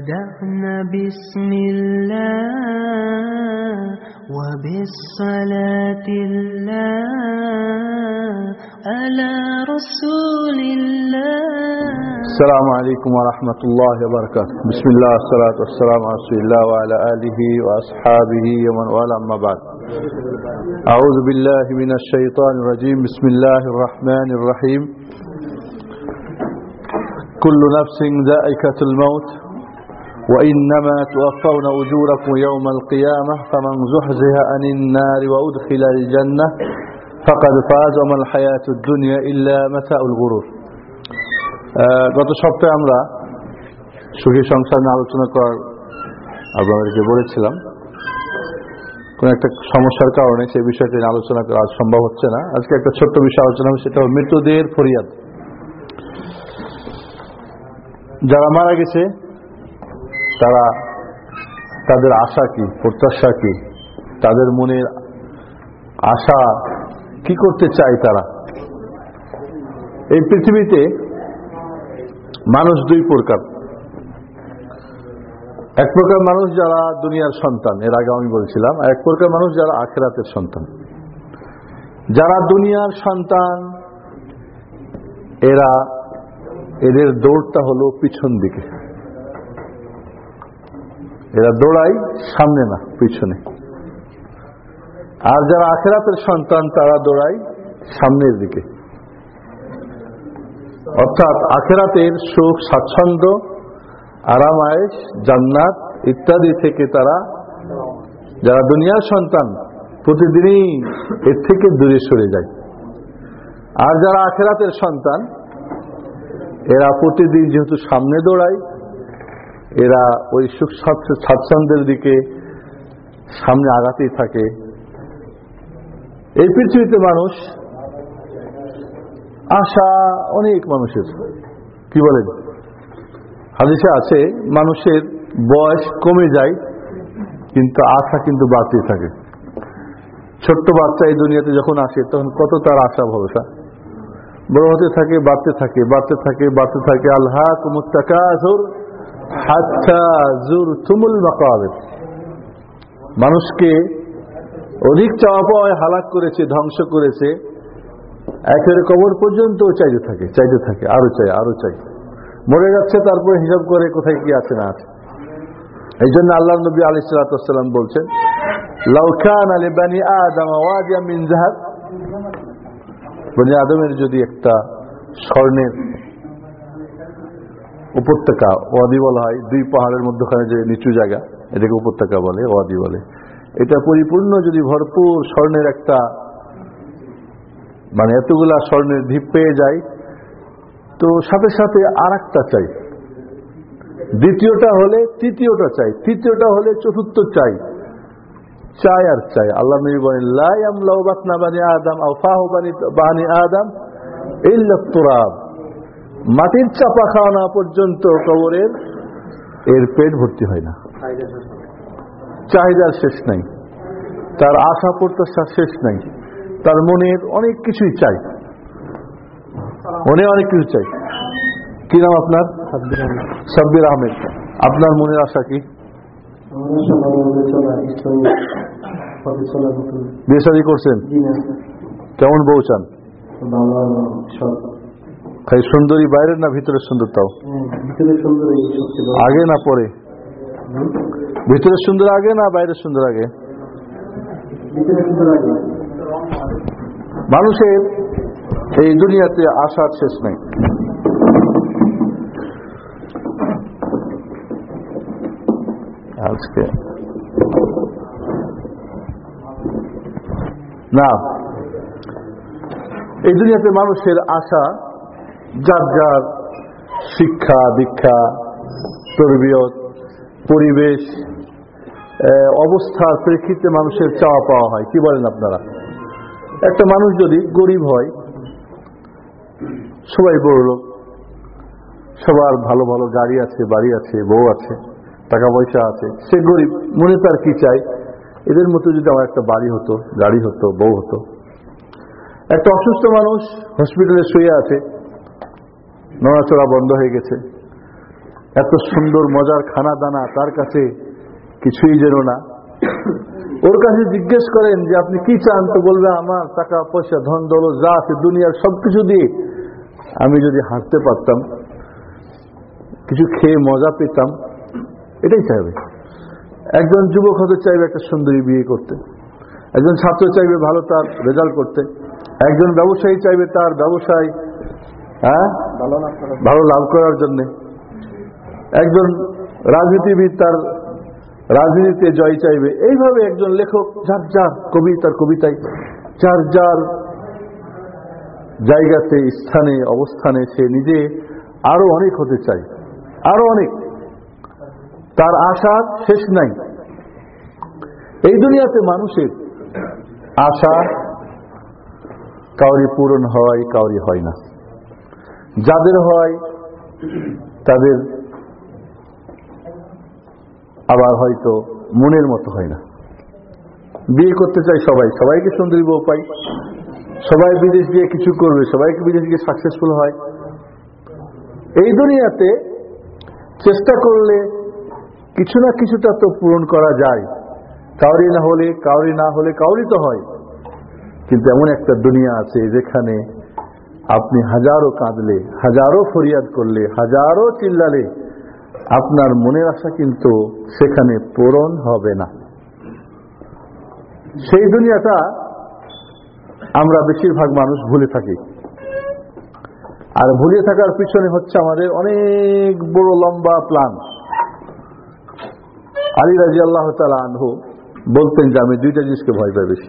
بدأنا بسم الله وبالصلاة الله على رسول الله السلام عليكم ورحمة الله وبركاته. بسم الله والصلاة والسلام على رسول الله وعلى آله وأصحابه ومن والاه أما بعد. أعوذ بالله من الشيطان الرجيم. بسم الله الرحمن الرحيم. كل نفس ذائقة الموت. وإنما توفون أجوركم يوم القيامة فمن زحزح عن النار وأدخل الجنة فقد فاز وما الحياة الدنيا إلا متاع الغرور আহ, গত সপ্তাহে আমরা সুখী সংসার নিয়ে আলোচনা করার আপনাদেরকে বলেছিলাম কোন একটা সমস্যার কারণে সেই বিষয়টি নিয়ে আলোচনা করা আজ সম্ভব হচ্ছে না আজকে একটা ছোট্ট বিষয় আলোচনা হবে সেটা হল মৃতদের ফরিয়াদ যারা মারা গেছে তারা তাদের আশা কি, প্রত্যাশা কি, তাদের মনের আশা কি করতে চায় তারা? এই পৃথিবীতে মানুষ দুই প্রকার। এক প্রকার মানুষ যারা দুনিয়ার সন্তান, এর আগে আমি বলছিলাম, আর এক প্রকার মানুষ যারা আখেরাতের সন্তান। যারা দুনিয়ার সন্তান, এরা, এদের দৌড়টা হলো পিছন দিকে। এরা দৌড়ায় সামনে না, পিছনে। আর যারা আখেরাতের সন্তান, তারা দৌড়ায় সামনের দিকে। অর্থাৎ আখেরাতের সুখ, স্বাচ্ছন্দ্য, আরামায়েশ, জান্নাত ইত্যাদি থেকে তারা, যারা দুনিয়ার সন্তান, প্রতিদিনই এর থেকে দূরে সরে যায়। আর যারা আখেরাতের সন্তান, এরা প্রতিদিন যেহেতু সামনে দৌড়ায় এরা ওই সুখ স্বাচ্ছ- স্বাচ্ছন্দ্যের দিকে সামনে আগাতেই থাকে। এই পৃথিবীতে মানুষ আশা অনেক মানুষের। কি বলেন? হাদিসে আছে, মানুষের বয়স কমে যায়, কিন্তু আশা কিন্তু বাড়তে থাকে। ছোট্ট বাচ্চা এই দুনিয়াতে যখন আসে, তখন কত তার আশা ভরসা। বড় হতে থাকে, বাড়তে থাকে বাড়তে থাকে বাড়তে থাকে। আল্লাহ কুমুত্তাকাসুর জুর তুমুল মানুষকে অধিক চাওয়া পাওয়ায় হালাক করেছে, ধ্বংস করেছে। একেবারে কবর পর্যন্ত চাইতে থাকে চাইতে থাকে, আরও চাই আরও চাই। মরে যাচ্ছে, তারপরে হিসাব করে কোথায় কি আছে না আছে। এই জন্য আল্লাহ নবী আলি সালাতাম বলছেন লাউখান বনি আদমের যদি একটা স্বর্ণের উপত্যকা, ওয়াদি বলা হয়, দুই পাহাড়ের মধ্যখানে যে নিচু জায়গা, এটাকে উপত্যকা বলে, ওয়াদি বলে। এটা পরিপূর্ণ যদি ভরপুর স্বর্ণের একটা মানে এতগুলা স্বর্ণের ঢিপ পেয়ে যায়, তো সাথে সাথে আর চাই। দ্বিতীয়টা হলে তৃতীয়টা চাই, তৃতীয়টা হলে চতুর্থ চাই। চাই আর চাই। আল্লাহ নবী বলেন লাইম লাউবাতনা বানি আদম আফাহ বানি বানি আদম ইল্লা তুরাব। মাটির চাপা খাওয়া না পর্যন্ত কবরের এর পেট ভর্তি হয় না। চাহিদার শেষ নাই। তার আশা প্রত্যাশার শেষ নাই। তার মনের অনেক কিছুই চাই। মনে অনেক কিছু চাই। কি নাম আপনার? সাব্বির আহমেদ। আপনার মনের আশা কি? বিয়ে করছেন? কেমন বউ চান? খালি সুন্দরী বাইরের না ভিতরের সুন্দর তাও আগে না পরে? ভিতরের সুন্দর আগে না বাইরের সুন্দর আগে? মানুষের এই দুনিয়াতে আশার শেষ নেই। আজকে। না। এই দুনিয়াতে মানুষের আশা যার যার শিক্ষা, দীক্ষা তরবিয়ত পরিবেশ অবস্থার প্রেক্ষিতে মানুষের চাওয়া পাওয়া হয়। কি বলেন আপনারা? একটা মানুষ যদি গরিব হয়, সবাই বড় লোক, সবার ভালো ভালো গাড়ি আছে, বাড়ি আছে, বউ আছে, টাকা পয়সা আছে, সে গরিব, মনে তার কি চাই? এদের মতো যদি আমার একটা বাড়ি হতো, গাড়ি হতো, বউ হতো, একটা অসুস্থ মানুষ হসপিটালে শুয়ে আছে নড়াচড়া বন্ধ হয়ে গেছে। এত সুন্দর, মজার খানা দানা তার কাছে কিছুই যেন না। ওর কাছে জিজ্ঞেস করেন যে, আপনি কি চান? তো বলবে, আমার টাকা, পয়সা, ধন, দৌলত যা আছে, দুনিয়ার সবকিছু দিয়ে আমি যদি হাঁটতে পারতাম, কিছু খেয়ে মজা পেতাম। এটাই চাইবে। একজন যুবক হতে চাইবে একটা সুন্দরী বিয়ে করতে। একজন ছাত্র চাইবে ভালো তার রেজাল্ট করতে। একজন ব্যবসায়ী চাইবে তার ব্যবসায় হ্যাঁ? ভালো লাভ করার জন্যে। একজন রাজনীতিবিদ তার রাজনীতিতে জয় চাইবে। এইভাবে একজন লেখক যার যার কবি তার কবিতায় যার যার জায়গাতে স্থানে অবস্থানে সে নিজে আরও অনেক হতে চায়। আরও অনেক। তার আশা শেষ নাই। এই দুনিয়াতে মানুষের আশা কাউরি পূরণ হয় কাউরি হয় না। যাদের হয়, তাদের আবার হয়তো মনের মতো হয় না। বিয়ে করতে চাই সবাই, সবাইকে সুন্দরী বউ পাই। সবাই বিদেশ গিয়ে কিছু করবে, সবাইকে বিদেশ গিয়ে সাকসেসফুল হয়। এই দুনিয়াতে চেষ্টা করলে কিছু না কিছুটা তো পূরণ করা যায়। কাউরি না হলে, কাউরি না হলে কাউরি তো হয়। কিন্তু এমন একটা দুনিয়া আছে যেখানে আপনি হাজারো কাঁদলে, হাজারো ফরিয়াদ করলে, হাজারো চিল্লালে, আপনার মনের আশা কিন্তু সেখানে পূরণ হবে না। সেই দুনিয়াটা আমরা বেশিরভাগ মানুষ ভুলে থাকি। আর ভুলে থাকার পিছনে হচ্ছে আমাদের অনেক বড় লম্বা প্ল্যান আলী রাজি আল্লাহ তালা আনহু বলতেন যে, আমি দুইটা জিনিসকে ভয় পাই বেশি।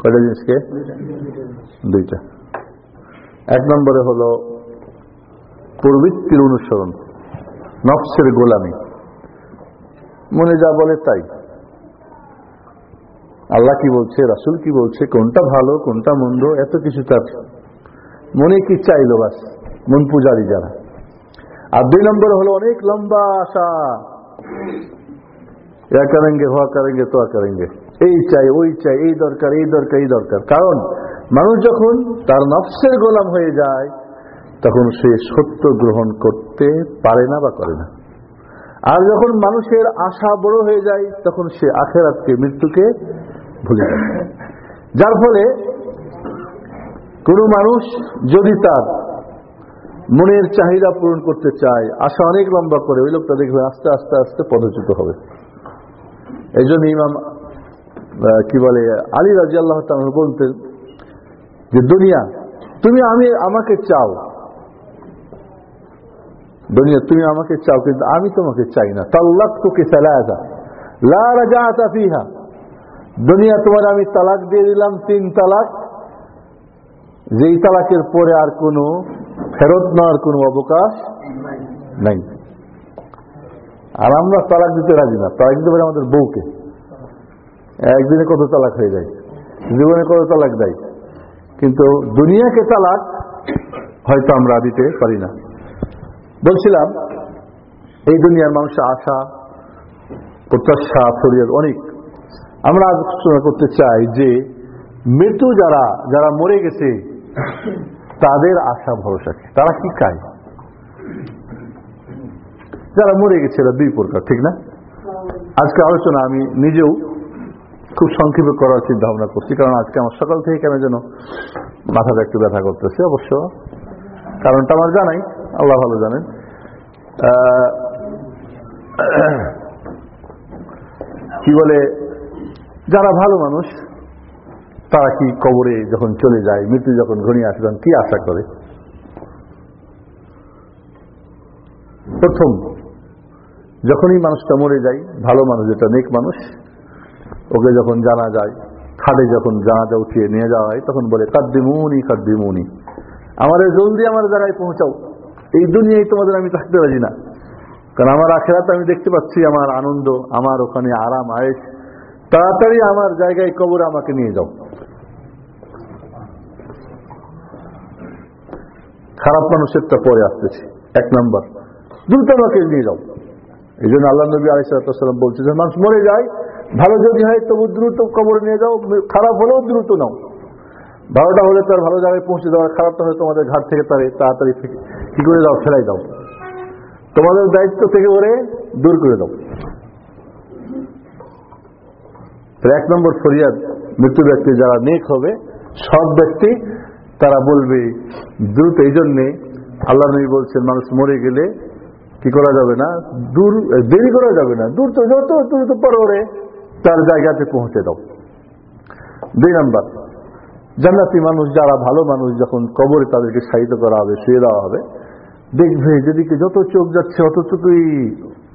কয়টা জিনিসকে? দুইটা। এক নম্বরে হলো প্রবৃত্তির অনুসরণ, নফসের গোলামি। মনে যা বলে তাই। আল্লাহ কি বলছে, রাসুল কি বলছে, কোনটা ভালো, কোনটা মন্দ, এত কিছু তার মনে কি চাইলো বাস, মন পূজারি যারা। আর দুই নম্বর হলো অনেক লম্বা আশা। ইয়া করেঙ্গে হওয়া করেঙ্গে, তো করেঙ্গে। এই চাই, ওই চাই, এই দরকার এই দরকার এই দরকার। কারণ মানুষ যখন তার নফসের গোলাম হয়ে যায়, তখন সে সত্য গ্রহণ করতে পারে না বা করে না। আর যখন মানুষের আশা বড় হয়ে যায়, তখন সে আখেরাতকে, মৃত্যুকে ভুলে যায়। যার ফলে কোন মানুষ যদি তার মনের চাহিদা পূরণ করতে চায়, আশা অনেক লম্বা করে, ওই লোকটা দেখবে আস্তে আস্তে আস্তে পদচ্যুত হবে। এই জন্য ইমাম কি বলে, আলী রাজি বলতেন যে দুনিয়া, তুমি আমি, আমাকে চাও। দুনিয়া, তুমি আমাকে চাও, কিন্তু আমি তোমাকে চাই না। তাল্লাক তোকে সালাজা লা ফিহা। দুনিয়া তোমার, আমি তালাক দিয়ে দিলাম, তিন তালাক। যেই তালাকের পরে আর কোনো ফেরত নেওয়ার কোনো অবকাশ নাই। আর আমরা তালাক দিতে রাজি না। তালাক দিতে পারি আমাদের বউকে। একদিনে কত তালাক হয়ে যায়? জীবনে কত তালাক দেয়? কিন্তু দুনিয়াকে তালাক হয়তো আমরা দিতে পারি না। বলছিলাম, এই দুনিয়ার মানুষের আশা, প্রত্যাশা, ফরিয়াদ অনেক। আমরা আলোচনা করতে চাই যে মৃত্যু যারা যারা মরে গেছে, তাদের আশা ভরসা কি? তারা কি চায়? যারা মরে গেছে, এরা দুই প্রকার, ঠিক না? আজকে আলোচনা আমি নিজেও খুব সংক্ষেপে করার চিন্তা ভাবনা করছি। কারণ আজকে আমার সকাল থেকে কেন যেন মাথাটা একটু ব্যথা করতেছে অবশ্য। কারণটা আমার জানাই, আল্লাহ ভালো জানেন। কি বলে, যারা ভালো মানুষ, তারা কি কবরে যখন চলে যায়, মৃত্যু যখন ঘনিয়ে আসে, তখন কি আশা করে? প্রথম, যখনই মানুষটা মরে যায়, ভালো মানুষ যেটা, নেক মানুষ ওকে যখন জানা যায় খাটে যখন জানাজা উঠিয়ে নিয়ে যাওয়া হয়, তখন বলে, কাদ্দিমুনি কাদ্দিমুনি। আমাদের জলদি আমার জায়গায় পৌঁছাও। এই দুনিয়ায় তোমাদের আমি থাকতে রাজি না। কারণ আমার আখেরাতে আমি দেখতে পাচ্ছি আমার আনন্দ, আমার ওখানে আরাম আয়েস তাড়াতাড়ি আমার জায়গায় কবরে আমাকে নিয়ে যাও। খারাপ মানুষেরটা পরে আসতেছে, এক নম্বর। দ্রুত আমাকে নিয়ে যাও। এই জন্য আল্লাহ নবী আলিসাল্লাম বলছে, যে মানুষ মরে যায় ভালো যদি হয়, তবু দ্রুত কবরে নিয়ে যাও, খারাপ হলেও দ্রুত নাও। ভালোটা হলে তার ভালো জায়গায় পৌঁছে দেওয়া খারাপটা হলে তোমাদের ঘাট থেকে তারে তাড়াতাড়ি থেকে কি করে দাও ফেলাই দাও। তোমাদের দায়িত্ব থেকে ওরে দূর করে দাও। এক নম্বর ফরিয়াদ মৃত্যু ব্যক্তি যারা নেক হবে সব ব্যক্তি তারা বলবে দ্রুত, এই জন্যে আল্লাহ নবী বলছেন, মানুষ মরে গেলে কি করা যাবে না? দূর, দেরি করা যাবে না। দূর তো যত দ্রুত পর ওরে। তার জায়গাতে পৌঁছে দাও। দুই নাম্বার, জান্নাতি মানুষ যারা ভালো মানুষ যখন কবরে তাদেরকে সাহিত্য করা হবে, শুয়ে দেওয়া হবে, দেখবে যেদিকে যত চোখ যাচ্ছে, অতটুকুই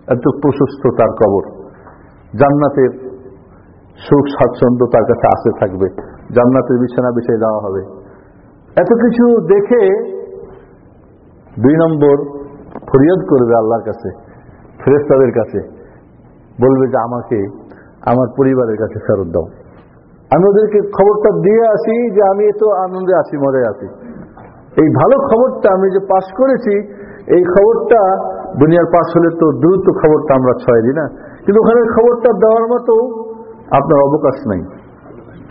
এত প্রশস্ত তার কবর। জান্নাতের সুখ স্বাচ্ছন্দ্য তার কাছে আসে থাকবে। জান্নাতের বিছানা বিছিয়ে দেওয়া হবে। এত কিছু দেখে দুই নম্বর ফরিয়াদ করবে আল্লাহর কাছে ফেরেস্তাদের কাছে। বলবে যে আমাকে আমার পরিবারের কাছে ফেরত দাও। আমি ওদেরকে খবরটা দিয়ে আসি যে আমি এত আনন্দে আছি মজায় আছি। এই ভালো খবরটা আমি যে পাশ করেছি এই খবরটা দুনিয়ার পাশ হলে তো দ্রুত খবরটা আমরা ছয় দিই না। কিন্তু ওখানে খবরটা দেওয়ার মতো আপনার অবকাশ নাই।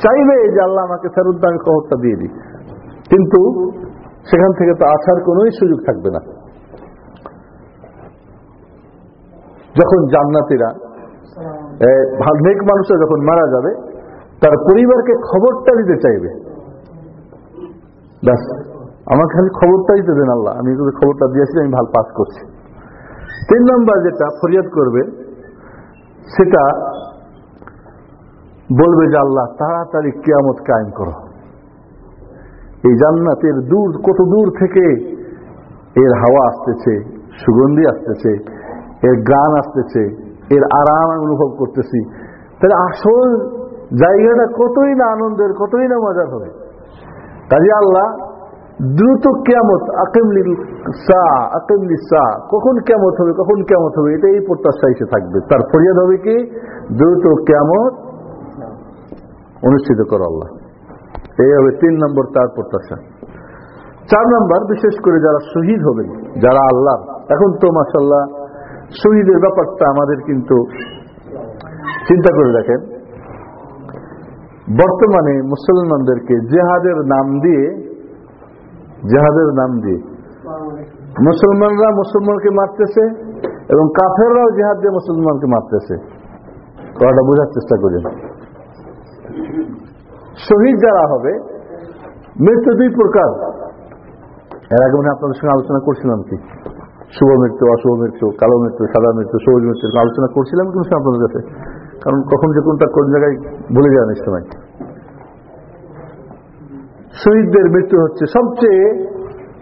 চাইবে যে আল্লাহ আমাকে ফেরত দাও, আমি খবরটা দিয়ে দিই। কিন্তু সেখান থেকে তো আসার কোনোই সুযোগ থাকবে না। যখন জান্নাতিরা নেক মানুষরা যখন মারা যাবে, তার পরিবারকে খবরটা দিতে চাইবে। ব্যাস, আমাকে খালি খবরটা দিতে দেন আল্লাহ, আমি তোদের খবরটা দিয়েছি আমি ভালো পাস করছি। তিন নম্বর যেটা ফরিয়াদ করবে, সেটা বলবে যে আল্লাহ, তাড়াতাড়ি কেয়ামত কায়েম করো। এই জান্নাতের দূর, কত দূর থেকে এর হাওয়া আসতেছে, সুগন্ধি আসতেছে, এর গান আসতেছে এর আরাম আমি অনুভব করতেছি। তাহলে আসল জায়গাটা কতই না আনন্দের, কতই না মজার হবে? কাজে আল্লাহ দ্রুত কেমত আকিমলিল সা আকিমলি সা, কখন কেমত হবে, কখন কেমত হবে এটাই প্রত্যাশা এসে থাকবে। তার ফরিয়াদ হবে কি? দ্রুত কেমত অনুষ্ঠিত করো আল্লাহ। এই হবে তিন নম্বর তার প্রত্যাশা। চার নম্বর, বিশেষ করে যারা শহীদ হবেন, যারা আল্লাহ এখন তো মাসাল্লাহ শহীদের ব্যাপারটা আমাদের কিন্তু চিন্তা করে দেখেন। বর্তমানে মুসলমানদেরকে জেহাদের নাম দিয়ে, জেহাদের নাম দিয়ে মুসলমানরা মুসলমানকে মারতেছে এবং কাফেররাও জেহাদ দিয়ে মুসলমানকে মারতেছে। কথাটা বোঝার চেষ্টা করেন শহীদ যারা হবে, মৃত্যু দুই প্রকার। এর আগে মানে আপনাদের সঙ্গে আলোচনা করছিলাম কি শুভ মৃত্যু অশুভ মৃত্যু কালো মৃত্যু, সাদা মৃত্যু, সবুজ মৃত্যু আলোচনা করছিলাম, কিন্তু আপনাদের কাছে। কারণ কখন যে কোনটা কোন জায়গায় ভুলে যান এই সময়। শহীদদের মৃত্যু হচ্ছে সবচেয়ে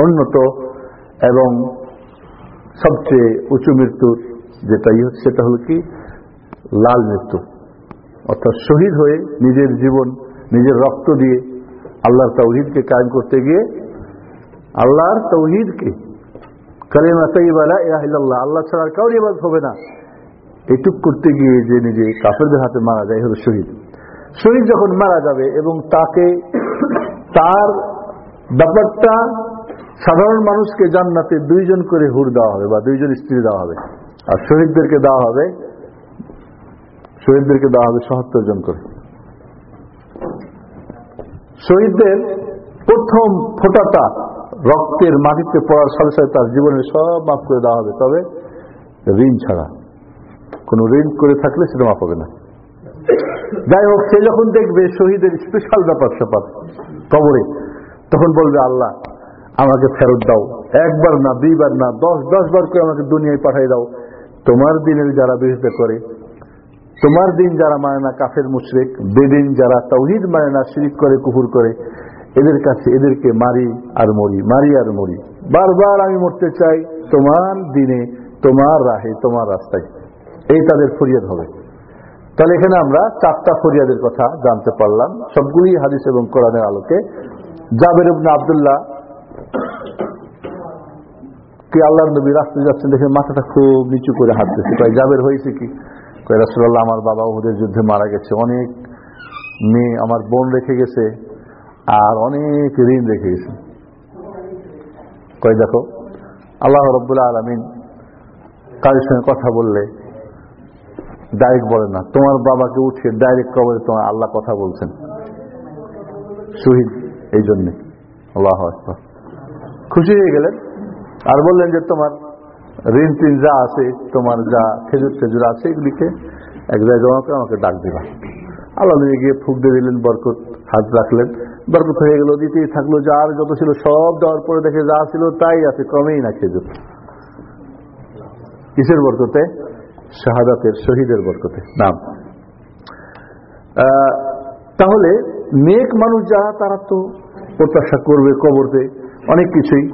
উন্নত এবং সবচেয়ে উঁচু মৃত্যুর যেটা ই হচ্ছে, সেটা হলো কি? লাল মৃত্যু। অর্থাৎ শহীদ হয়ে নিজের জীবন, নিজের রক্ত দিয়ে আল্লাহর তৌহিদকে কায়েম করতে গিয়ে আল্লাহর তৌহিদকে কালেমা তাইবালা ইলাহিল্লাহ আল্লাহ ছাড়া আর কাউরি এবার হবে না। এটুক করতে গিয়ে যে নিজে কাফেরদের হাতে মারা যায় হলো শহীদ। শহীদ যখন মারা যাবে এবং তাকে তার ব্যাপারটা সাধারণ মানুষকে জান্নাতে দুইজন করে হুর দেওয়া হবে বা দুইজন স্ত্রী দেওয়া হবে। আর শহীদদেরকে দেওয়া হবে, শহীদদেরকে দেওয়া হবে সহাত্তর জন করে। শহীদদের প্রথম ফোটাটা রক্তের মাটিতে পড়ার সাথে সাথে তার জীবনের সব মাফ করে দেওয়া হবে। তবে ঋণ ছাড়া, কোন ঋণ করে থাকলে সেটা মাফ হবে না। যাই হোক, সে যখন দেখবে শহীদের স্পেশাল ব্যাপার স্যাপার কবরে, তখন বলবে, আল্লাহ, আমাকে ফেরত দাও। একবার না, দুইবার না, দশ দশ বার করে আমাকে দুনিয়ায় পাঠিয়ে দাও। তোমার দিনের যারা বিরোধিতা করে, তোমার দিন যারা মানে না কাফের মুশরিক, বেদিন যারা তৌহিদ মানে না শিরিক করে কুকুর করে এদের কাছে এদেরকে মারি আর মরি, মারি আর মরি। বারবার আমি মরতে চাই তোমার দিনে, তোমার রাহে, তোমার রাস্তায়। এই তাদের ফরিয়াদ হবে। তাহলে এখানে আমরা চারটা ফরিয়াদের কথা জানতে পারলাম। সবগুলি হাদিস এবং কোরআনের আলোকে। জাবের ইবনে আবদুল্লাহ, কি আল্লাহ নবী রাস্তায় যাচ্ছেন দেখে মাথাটা খুব নিচু করে হাত হাঁটতেছে। তাই জাবের হয়েছে কি? কয়, রাসূলুল্লাহ আমার বাবা ওদের যুদ্ধে মারা গেছে। অনেক মেয়ে আমার বোন রেখে গেছে। আর অনেক ঋণ রেখে গেছে। কয় দেখো, আল্লাহ রব্বুল্লাহ আলমিন কাজের সঙ্গে কথা বললে ডাইরেক্ট বলে না। তোমার বাবাকে উঠে ডাইরেক্ট কবরে তোমার আল্লাহ কথা বলছেন। শহীদ এই জন্যে। আল্লাহ। খুশি হয়ে গেলেন আর বললেন যে তোমার ঋণ টিন যা আছে, তোমার যা খেজুর খেজুর আছে, এগুলিকে এক জায়গায় জমা করে আমাকে ডাক দিবা। আল্লাহ গিয়ে ফুক দিয়ে দিলেন বরকত। হাত রাখলেন। বরকত হয়ে গেল, দিতেই থাকল যা আর যত ছিল সব দেওয়ার পরে দেখে যা ছিল তাই আছে কমেই না খেজুর কিসের বরকতে? শাহাদাতের, শহীদের বরকতে। নাম। তাহলে নেক মানুষ যারা, তারা তো প্রত্যাশা করবে কবরতে অনেক কিছুই।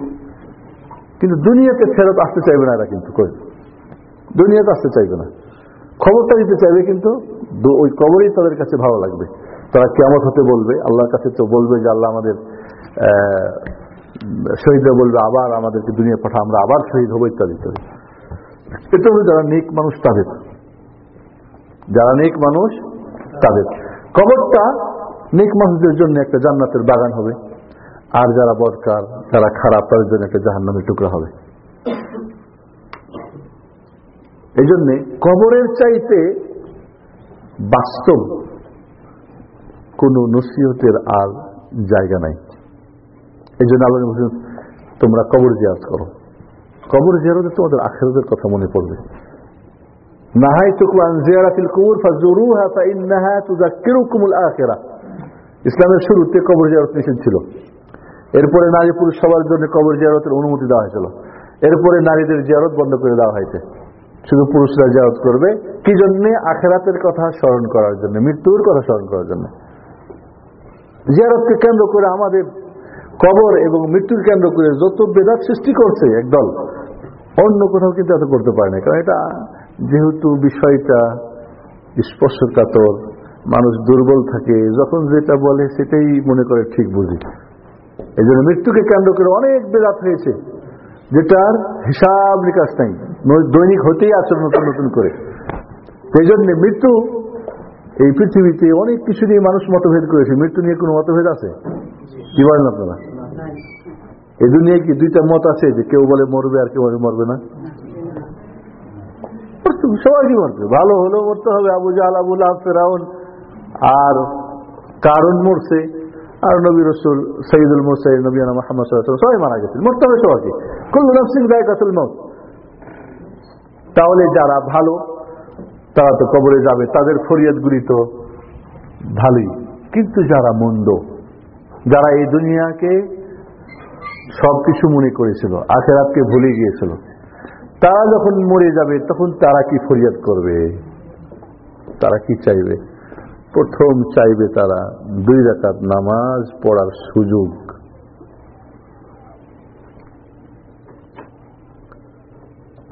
কিন্তু দুনিয়াতে ফেরত আসতে চাইবে না এরা কিন্তু, কই? দুনিয়াতে আসতে চাইবে না। খবরটা দিতে চাইবে, কিন্তু ওই কবরই তাদের কাছে ভালো লাগবে। তারা কেমন হতে বলবে, আল্লাহর কাছে তো বলবে যে আল্লাহ আমাদের শহীদরা বলবে, আবার আমাদেরকে দুনিয়া পাঠা আমরা আবার শহীদ হব ইত্যাদি ইত্যাদি এটা হলো যারা নেক মানুষ, তাদের। যারা নেক মানুষ, তাদের। কবরটা নেক মানুষদের জন্য একটা জান্নাতের বাগান হবে, আর যারা বদকার যারা খারাপ, তাদের জন্য একটা জাহান্নামের টুকরা হবে। এই জন্যে কবরের চাইতে বাস্তব কোন নসিহতের আর জায়গা নাই। এই জন্য আল্লাহ বলছেন, তোমরা কবর জিয়ারত করো। কবর জিয়ারতে তোমাদের আখেরাতের কথা মনে পড়বে। আখিরাহ ইসলামের শুরুতে কবর জিয়ারত নিষেধ ছিল। এরপরে নারী পুরুষ সবার জন্য কবর জিয়ারতের অনুমতি দেওয়া হয়েছিল। এরপরে নারীদের জিয়ারত বন্ধ করে দেওয়া হয়েছে। শুধু পুরুষরা জিয়ারত করবে। কি জন্যে? আখেরাতের কথা স্মরণ করার জন্য মৃত্যুর কথা স্মরণ করার জন্য। জিয়ারতকে কেন্দ্র করে আমাদের কবর এবং মৃত্যুর কেন্দ্র করে যত বেদাত সৃষ্টি করছে একদল, অন্য কোথাও কিন্তু এত করতে পারে না। কারণ এটা যেহেতু বিষয়টা স্পর্শকাতর, মানুষ দুর্বল থাকে, যখন যেটা বলে সেটাই মনে করে ঠিক বুঝি। এই জন্য মৃত্যুকে কেন্দ্র করে অনেক বেদাত হয়েছে, যেটার হিসাব নিকাশ নাই। দৈনিক হতেই আচরণ নতুন নতুন করে। সেই জন্য মৃত্যু এই পৃথিবীতে অনেক কিছু নিয়ে মানুষ মতভেদ করেছে, মৃত্যু নিয়ে কোনো মতভেদ আছে? কি বলেন আপনারা? এই দুনিয়ায় কি দুইটা মত আছে যে কেউ বলে মরবে আর কেউ বলে মরবে না? সবাই কি মরবে? ভালো হলেও মরতে হবে, আবু জাহাল আবুল ফেরাউন। আর কারণ মরছে? আর নবী রসুল সঈদুল মুসাইদ নবীনা মোহাম্মদ সবাই মারা গেছে। মরতে হবে সবাইকে। কুল্লু নফসিং দায় কাতুল মত তাহলে যারা ভালো তারা তো কবরে যাবে, তাদের ফরিয়াদগুলি তো ভালোই কিন্তু যারা মন্দ, যারা এই দুনিয়াকে সবকিছু মনে করেছিল, আখেরাতকে ভুলে গিয়েছিল, তারা যখন মরে যাবে, তখন তারা কি ফরিয়াদ করবে? তারা কি চাইবে? প্রথম চাইবে তারা দুই রাকাত নামাজ পড়ার সুযোগ।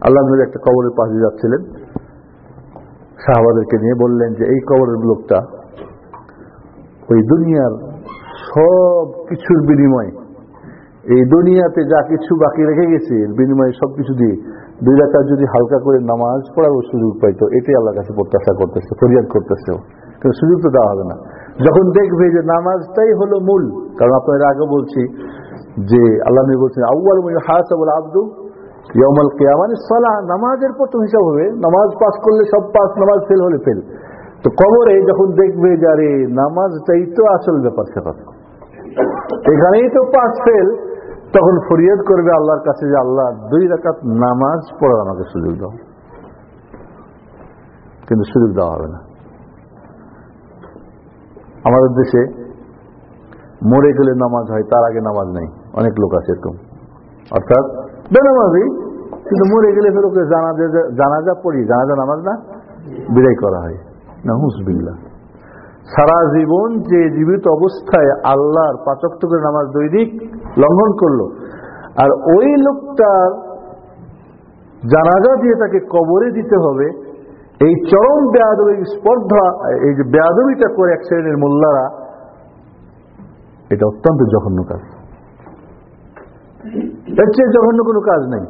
আল্লাহ একটা কবরের পাশে যাচ্ছিলেন। সাহাবাদেরকে নিয়ে বললেন যে, এই কবরের লোকটা ওই দুনিয়ার সব কিছুর বিনিময়ে, এই দুনিয়াতে যা কিছু বাকি রেখে গেছে বিনিময়ে সবকিছু দিয়ে দুই রাকাত যদি হালকা করে নামাজ পড়ার সুযোগ পাইতো, এটাই আল্লাহ কাছে প্রত্যাশা করতেছে, ফরিয়াদ করতেছে। কিন্তু সুযোগ তো দেওয়া হবে না যখন দেখবে যে নামাজটাই হলো মূল, কারণ আপনাদের আগে বলছি যে, আল্লাহ বলছেন আউ্বাল হাসাবুল আব্দু ইয়মাল কেয়ামানি সালা নামাজের প্রথম হিসাব হবে। নামাজ পাস করলে সব পাস, নামাজ ফেল হলে ফেল। তো কবরে যখন দেখবে যে, আরে, নামাজটাই তো আসল ব্যাপার সেটা এখানেই তো পাস, ফেল। তখন ফরিয়াদ করবে আল্লাহর কাছে যে, আল্লাহ, দুই রাকাত নামাজ পড়ার আমাকে সুযোগ দাও। কিন্তু সুযোগ দেওয়া হবে না। আমাদের দেশে মরে গেলে নামাজ হয়, তার আগে নামাজ নেই। অনেক লোক আছে এরকম। অর্থাৎ বেনামাজি। কিন্তু মরে গেলে ফের ওকে জানাজা জানাজা পড়ি। জানাজা নামাজ না? বিদায় করা হয়। না হুসবিল্লা সারা জীবন যে জীবিত অবস্থায় আল্লাহর পাচক্ত করে নামাজ দৈনিক লঙ্ঘন করল, আর ওই লোকটার জানাজা দিয়ে তাকে কবরে দিতে হবে, এই চরম বেয়াদবী, স্পর্ধা, এই যে বেয়াদবিটা করে এক শ্রেণির মোল্লারা, এটা অত্যন্ত জঘন্য কাজ। এর চেয়ে জঘন্য কোনো কাজ নেই।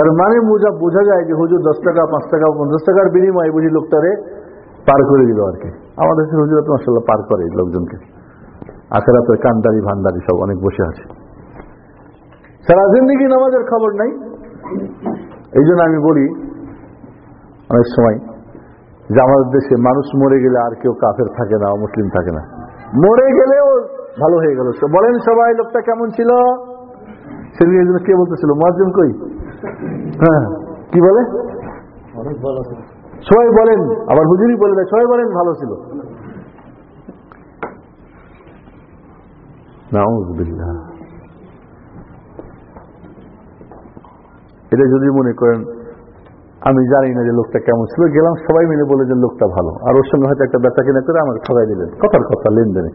এর মানে বোঝা বোঝা যায় যে হুজুর দশ টাকা, পাঁচ টাকা, পঞ্চাশ টাকার বিনিময়ে বুঝি লোকটারে পার করে দিল আর কি। আমাদের দেশের হুজুর তো মাসাল্লাহ পার করে লোকজনকে। আখেরাতের কান্দারি ভান্ডারি সব অনেক বসে আছে। সারা জিন্দিগি নামাজের খবর নাই? এই জন্য আমি বলি, অনেক সময় যে আমাদের দেশে মানুষ মরে গেলে আর কেউ কাফের থাকে না, মুসলিম থাকে না। মরে গেলেও ভালো হয়ে গেল। বলেন সবাই, লোকটা কেমন ছিল? সেদিন এই জন্য কে বলতেছিল? মহাজিম কই? হ্যাঁ কি বলে? সবাই বলেন, আবার হুজুরি বলে দেয়, সবাই বলেন ভালো ছিল। এটা যদি মনে করেন, আমি জানি না যে লোকটা কেমন ছিল, গেলাম সবাই মিলে বলে যে লোকটা ভালো। আর ওর সঙ্গে হয়তো একটা বেচা কিনা করে আমাকে ঠকাই দিলেন। কথার কথা, লেনদেনে।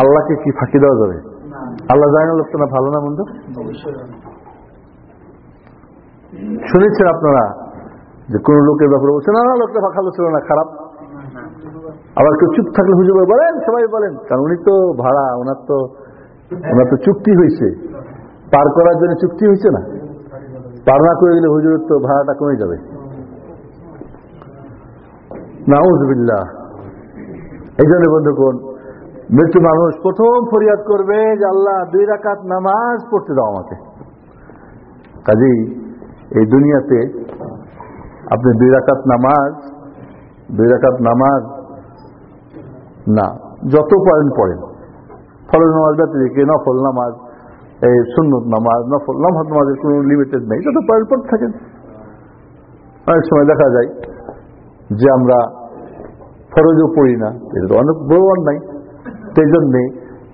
আল্লাহকে কি ফাঁকি দেওয়া যাবে? আল্লাহ জানে লোকটা না ভালো না মন্দ? শুনেছেন আপনারা যে কোন লোকের ব্যাপারে বলছে, না না, লোকটা ভালো ছিল না, খারাপ। আবার কেউ চুপ থাকলে হুজুর বলেন, সবাই বলেন। কারণ উনি তো ভাড়া, ওনার তো ওনার তো চুক্তি হয়েছে পার করার জন্য চুক্তি হয়েছে না? পার না করে দিলে হুজুরের তো ভাড়াটা কমে যাবে। নাউজবিল্লাহ। এই জন্য বন্ধুগণ মৃত্যু মানুষ প্রথম ফরিয়াদ করবে যে আল্লাহ দুই রাকাত নামাজ পড়তে দাও আমাকে। কাজেই এই দুনিয়াতে আপনি দুই রাকাত নামাজ, দুই রাকাত নামাজ না, যত পারেন পড়েন। ফরজ নামাজ ব্যতিরিকে নফল নামাজ, এই সুন্নত নামাজ, নফল নফল নামাজের কোনো লিমিটেড নেই, যত পারেন পড়তে থাকেন। অনেক সময় দেখা যায় যে আমরা ফরজও পড়ি না এটা তো অনেক বড় নাই সেই জন্যে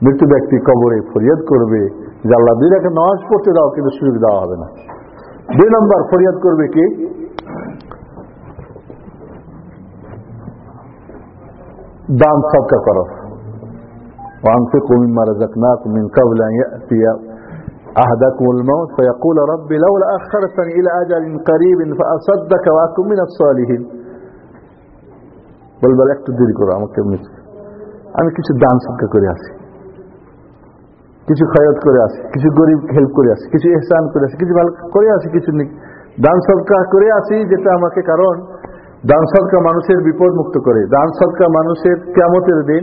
মৃত্যু ব্যক্তি কবরে ফরিয়াদ করবে যে আল্লাহ দুই রাখা নামাজ পড়তে দাও কিন্তু সুযোগ দেওয়া হবে না দুই নম্বর ফরিয়াদ করবে কি দান সবকা করো وأنفقوا مما رزقناكم من قبل أن يأتي أحدكم الموت فيقول رب لولا أخرتني إلى أجل قريب فأصدق وأكن من الصالحين বলবার একটু দেরি করো আমাকে এমনি আমি কিছু দান সৎকা করে আসি। কিছু খয়ত করে আসি, কিছু গরিব হেল্প করে আসি, কিছু এহসান করে আসি, কিছু ভালো করে আসি, কিছু দান সৎকা করে আসি যেটা আমাকে কারণ দান সৎকা মানুষের বিপদ মুক্ত করে। দান সৎকা মানুষের কেমতের দিন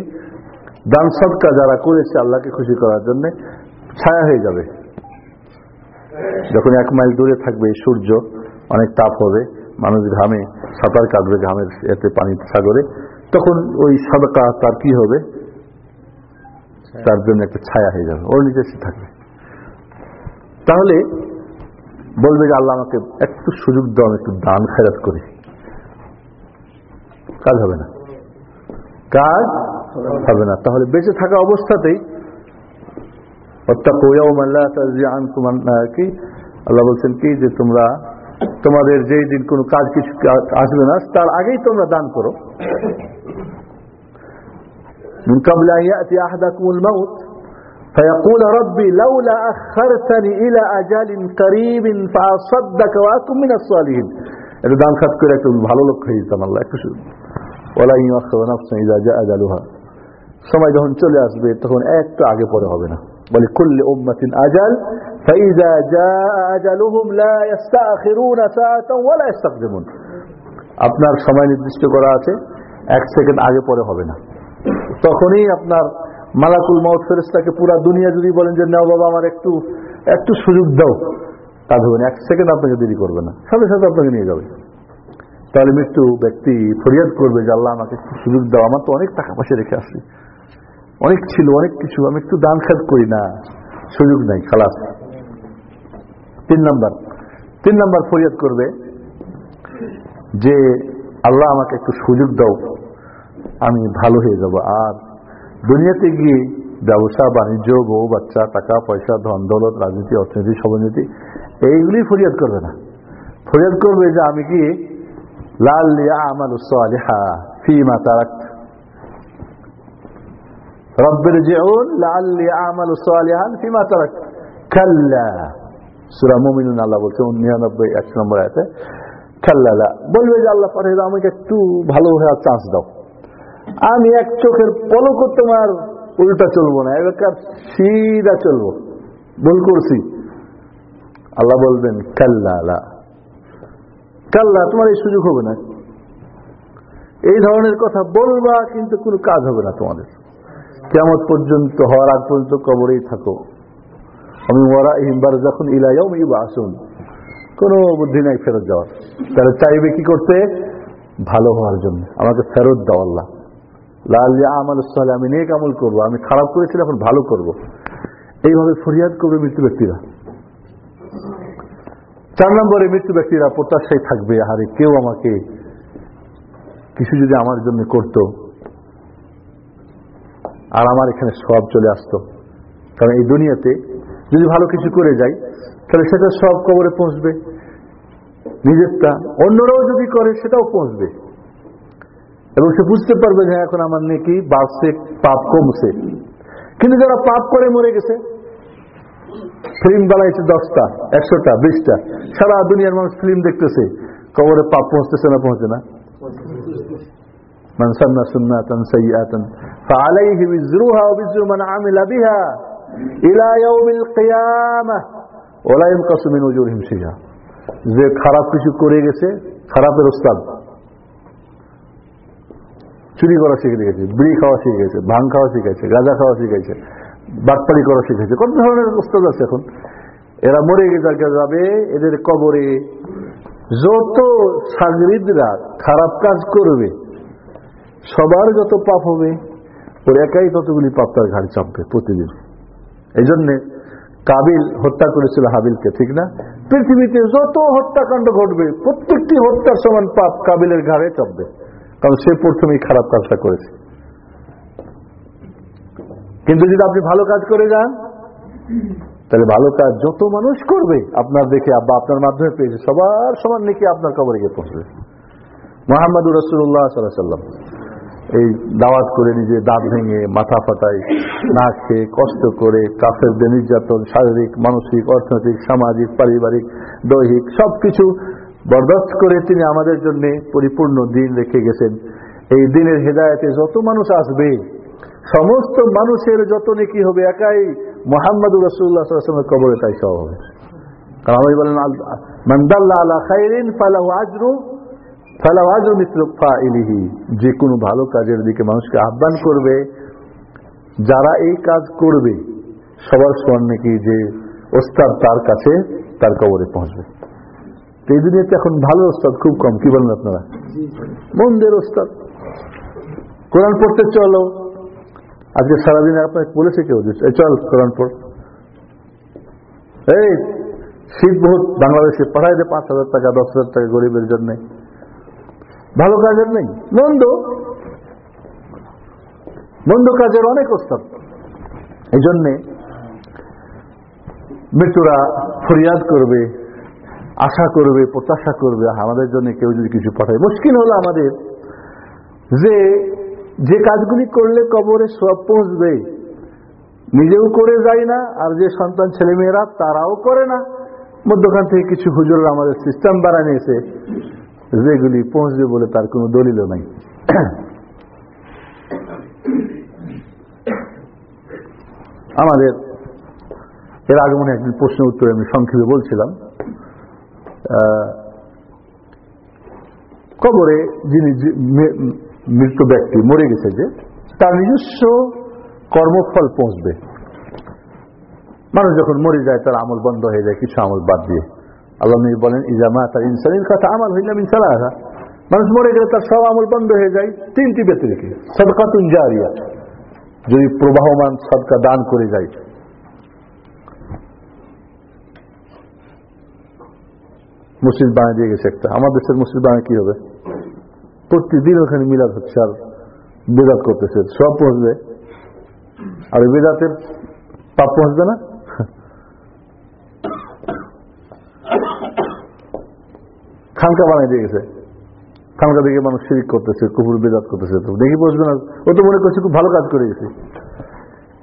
দান সৎকা যারা করেছে আল্লাহকে খুশি করার জন্য ছায়া হয়ে যাবে। যখন এক মাইল দূরে থাকবে সূর্য, অনেক তাপ হবে, মানুষ ঘামে, সাঁতার কাটবে ঘামের এতে পানি সাগরে। তখন ওই সদকা তার কি হবে? তার জন্য একটা ছায়া হয়ে যাবে। ওর নিচে সে থাকবে। তাহলে বলবে যে আল্লাহ আমাকে একটু সুযোগ দাও আমি একটু দান খেরাত করি। কাজ হবে না। কাজ হবে না। তাহলে বেঁচে থাকা অবস্থাতেই অর্থাৎ কি আল্লাহ বলছেন কি? যে তোমরা তোমাদের যেই দিন কোনো কাজ কিছু আসবে না তার আগেই তোমরা দান করো من قبل أن يأتي أحدكم الموت فيقول ربي لولا أخرتني إلى أجل قريب فأصدق وأكن من الصالحين এটা দান খাত করে একটু ভালো লোক হয়ে যেতাম আল্লাহ একটু ওলা নাফসা ইজা জা আজালুহা সময় যখন চলে আসবে তখন একটু আগে পরে হবে না বলে কুল্লি উম্মাতিন আজাল فإذا جاء أجلهم لا يستأخرون ساعة ولا يستقدمون আপনার সময় নির্দিষ্ট করা আছে এক সেকেন্ড আগে পরে হবে না তখনই আপনার মালাকুল মাউত ফেরেস্তাকে পুরা দুনিয়া যদি বলেন যে নাও বাবা আমার একটু একটু সুযোগ দাও তা ধরুন এক সেকেন্ড আপনাকে দেরি করবে না সাথে সাথে আপনাকে নিয়ে যাবে তাহলে মৃত্যু ব্যক্তি ফরিয়াদ করবে যে আল্লাহ আমাকে একটু সুযোগ দাও আমার তো অনেক টাকা পয়সা রেখে আসি অনেক ছিল অনেক কিছু আমি একটু দান খাত করি না সুযোগ নাই খালাস তিন নম্বর। তিন নম্বর ফরিয়াদ করবে যে, আল্লাহ আমাকে একটু সুযোগ দাও, আমি ভালো হয়ে যাব। আর দুনিয়াতে গিয়ে ব্যবসা, বাণিজ্য, বউ, বাচ্চা, টাকা, পয়সা, ধন, দৌলত, রাজনীতি, অর্থনীতি সবনীতি এইগুলি ফরিয়াদ করবে না। ফরিয়াদ করবে যে, আমি কি লাল লিয়া আমার সালিহা ফিমা তারাক। রব্বের জিউন লাল্লি আমাল সালিহান ফিমা তারাক। কাল্লা সূরা মুমিনুন আল্লাহ বলছে 99 এক নম্বর আয়াতে কাল্লা বলবে যে আল্লাহ পারে আমাকে একটু ভালো হওয়ার চান্স দাও। আমি এক চোখের পলক তোমার উল্টা চলবো না এবার সিধা চলবো। ভুল করছি। আল্লাহ বলবেন কাল্লা কাল্লা, তোমার এই সুযোগ হবে না। এই ধরনের কথা বলবা, কিন্তু কোনো কাজ হবে না তোমাদের। কেমন পর্যন্ত হওয়ার আগ পর্যন্ত কবরেই থাকো। আমি ওরা হিমবার যখন ইলাইও ইবা আসুন কোনো বুদ্ধি নাই ফেরত যাওয়ার। তাহলে চাইবে কি করতে? ভালো হওয়ার জন্য। আমাকে ফেরত দাও আল্লাহ। লাল আমল সালে আমি নেক আমল করব, আমি খারাপ করেছি এখন ভালো করব। এইভাবে ফরিয়াদ করবে মৃত্যু ব্যক্তিরা। চার নম্বরে মৃত্যু ব্যক্তিরা প্রত্যাশায় থাকবে, আহারে কেউ আমাকে কিছু যদি আমার জন্য করত, আর আমার এখানে সব চলে আসতো। কারণ এই দুনিয়াতে যদি ভালো কিছু করে যাই তাহলে সেটা সব কবরে পৌঁছবে নিজেরটা অন্যরাও যদি করে সেটাও পৌঁছবে এবং সে বুঝতে পারবে যে হ্যাঁ, এখন আমার নাকি বাড়ছে পাপ কমছে কিন্তু যারা পাপ করে মরে গেছে ফিল্ম বানাইছে দশটা একশোটা বিশটা সারা দুনিয়ার মানুষ ফিল্ম দেখতেছে কবরে পাপ পৌঁছতেছে না পৌঁছে না من سن سنة سيئة فعليه وزرها ووزر من عمل بها ইলা ইয়াউমিল কিয়ামাহ ওলা ইয়ানকাসু যে খারাপ কিছু করে গেছে, খারাপের উস্তাদ। চুরি করা শিখে গেছে, বিড়ি খাওয়া শিখে গেছে, ভাং খাওয়া শিখেছে গাঁজা খাওয়া শিখেছে বাটপাড়ি করা শিখেছে কত ধরনের উস্তাদ আছে এখন? এরা মরে গেছে যাবে, এদের কবরে যত সাগরিদরা খারাপ কাজ করবে, সবার যত পাপ হবে, ওর একাই ততগুলি পাপ তার ঘাড়ে চাপবে প্রতিদিন। এই জন্যে কাবিল হত্যা করেছিল হাবিলকে, ঠিক না? পৃথিবীতে যত হত্যাকাণ্ড ঘটবে, প্রত্যেকটি হত্যার সমান পাপ কাবিলের ঘাড়ে চাপবে কারণ সে প্রথমেই খারাপ কাজটা করেছে। কিন্তু যদি আপনি ভালো কাজ করে যান, তাহলে ভালো কাজ যত মানুষ করবে, আপনার দেখে বা আপনার মাধ্যমে পেয়েছে, সবার সমান নাকি আপনার কবরে গিয়ে পৌঁছবে। মোহাম্মদ রসুল্লাহ সাল্লাম এই দাওয়াত করে নিজে দাঁত ভেঙে, মাথা ফাটাই না খেয়ে কষ্ট করে, কাফেরদের নির্যাতন, শারীরিক, মানসিক, অর্থনৈতিক, সামাজিক, পারিবারিক, দৈহিক সবকিছু বরদাস্ত করে তিনি আমাদের জন্য পরিপূর্ণ দিন রেখে গেছেন। এই দিনের হেদায়তে যত মানুষ আসবে, সমস্ত মানুষের যত নেকি হবে, একাই মোহাম্মদ রসুল্লাহামের কবরে তাই সব হবে। কারণ বলেন মন্দাল্লা আলা খাইরিন ফালাহু আজরু ফালাহু আজরু মিত্র ইলিহি যে কোনো ভালো কাজের দিকে মানুষকে আহ্বান করবে। যারা এই কাজ করবে, সবার সমান নাকি যে ওস্তাদ তার কাছে, তার কবরে পৌঁছবে। এই দুনিয়াতে এখন ভালো ওস্তাদ খুব কম, কি বলেন আপনারা? মন্দের ওস্তাদ। কোরআন পড়তে চলো। আজকে সারাদিন আপনাকে বলেছে কেউ চল কোরআন পড়। এই, শীত বহুত বাংলাদেশে পাঠাই দে, পাঁচ হাজার টাকা, দশ হাজার টাকা গরিবের জন্য। ভালো কাজের নেই। মন্দ মন্দ কাজের অনেক ওস্তাদ। এই জন্যে মৃত্যুরা ফরিয়াদ করবে, আশা করবে, প্রত্যাশা করবে। আমাদের জন্য কেউ যদি কিছু পাঠায়। মুশকিল হলো আমাদের যে যে কাজগুলি করলে কবরে সব পৌঁছবে, নিজেও করে যায় না, আর যে সন্তান ছেলেমেয়েরা তারাও করে না। মধ্যখান থেকে কিছু হুজুর আমাদের সিস্টেম বাড়া নিয়েছে। যেগুলি পৌঁছবে বলে তার কোনো দলিল নাই। আমাদের এর আগে মনে একদিন প্রশ্নের উত্তরে আমি সংক্ষেপে বলছিলাম কবরে যিনি মৃত ব্যক্তি মরে গেছে যে, তার নিজস্ব কর্মফল পৌঁছবে। মানুষ যখন মরে যায়, তার আমল বন্ধ হয়ে যায়, কিছু আমল বাদ দিয়ে। আল্লাহ নবী বলেন ইজামা তার ইনসানের কথা আমল হইলাম ইনসালা মানুষ মরে গেলে তার সব আমল বন্ধ হয়ে যায়, তিনটি ব্যতিরিকে সদকাতুন জারিয়া। যদি প্রবাহমান সদকা দান করে যায়। মসজিদ বানিয়ে দিয়ে গেছে একটা। আমার দেশের মসজিদ বানিয়ে কি হবে? প্রতিদিন ওখানে মিলাদ হচ্ছে আর বেদাত করতেছে। সব পৌঁছবে। আর বেদাতের পাপ পৌঁছবে না? খানকা বানিয়ে দিয়ে গেছে। খানকা দেখে মানুষ শিরিক করতেছে কুকুর বেদাত করতেছে। তো দেখি পৌঁছবে না, ও তো মনে করছে খুব ভালো কাজ করে গেছে।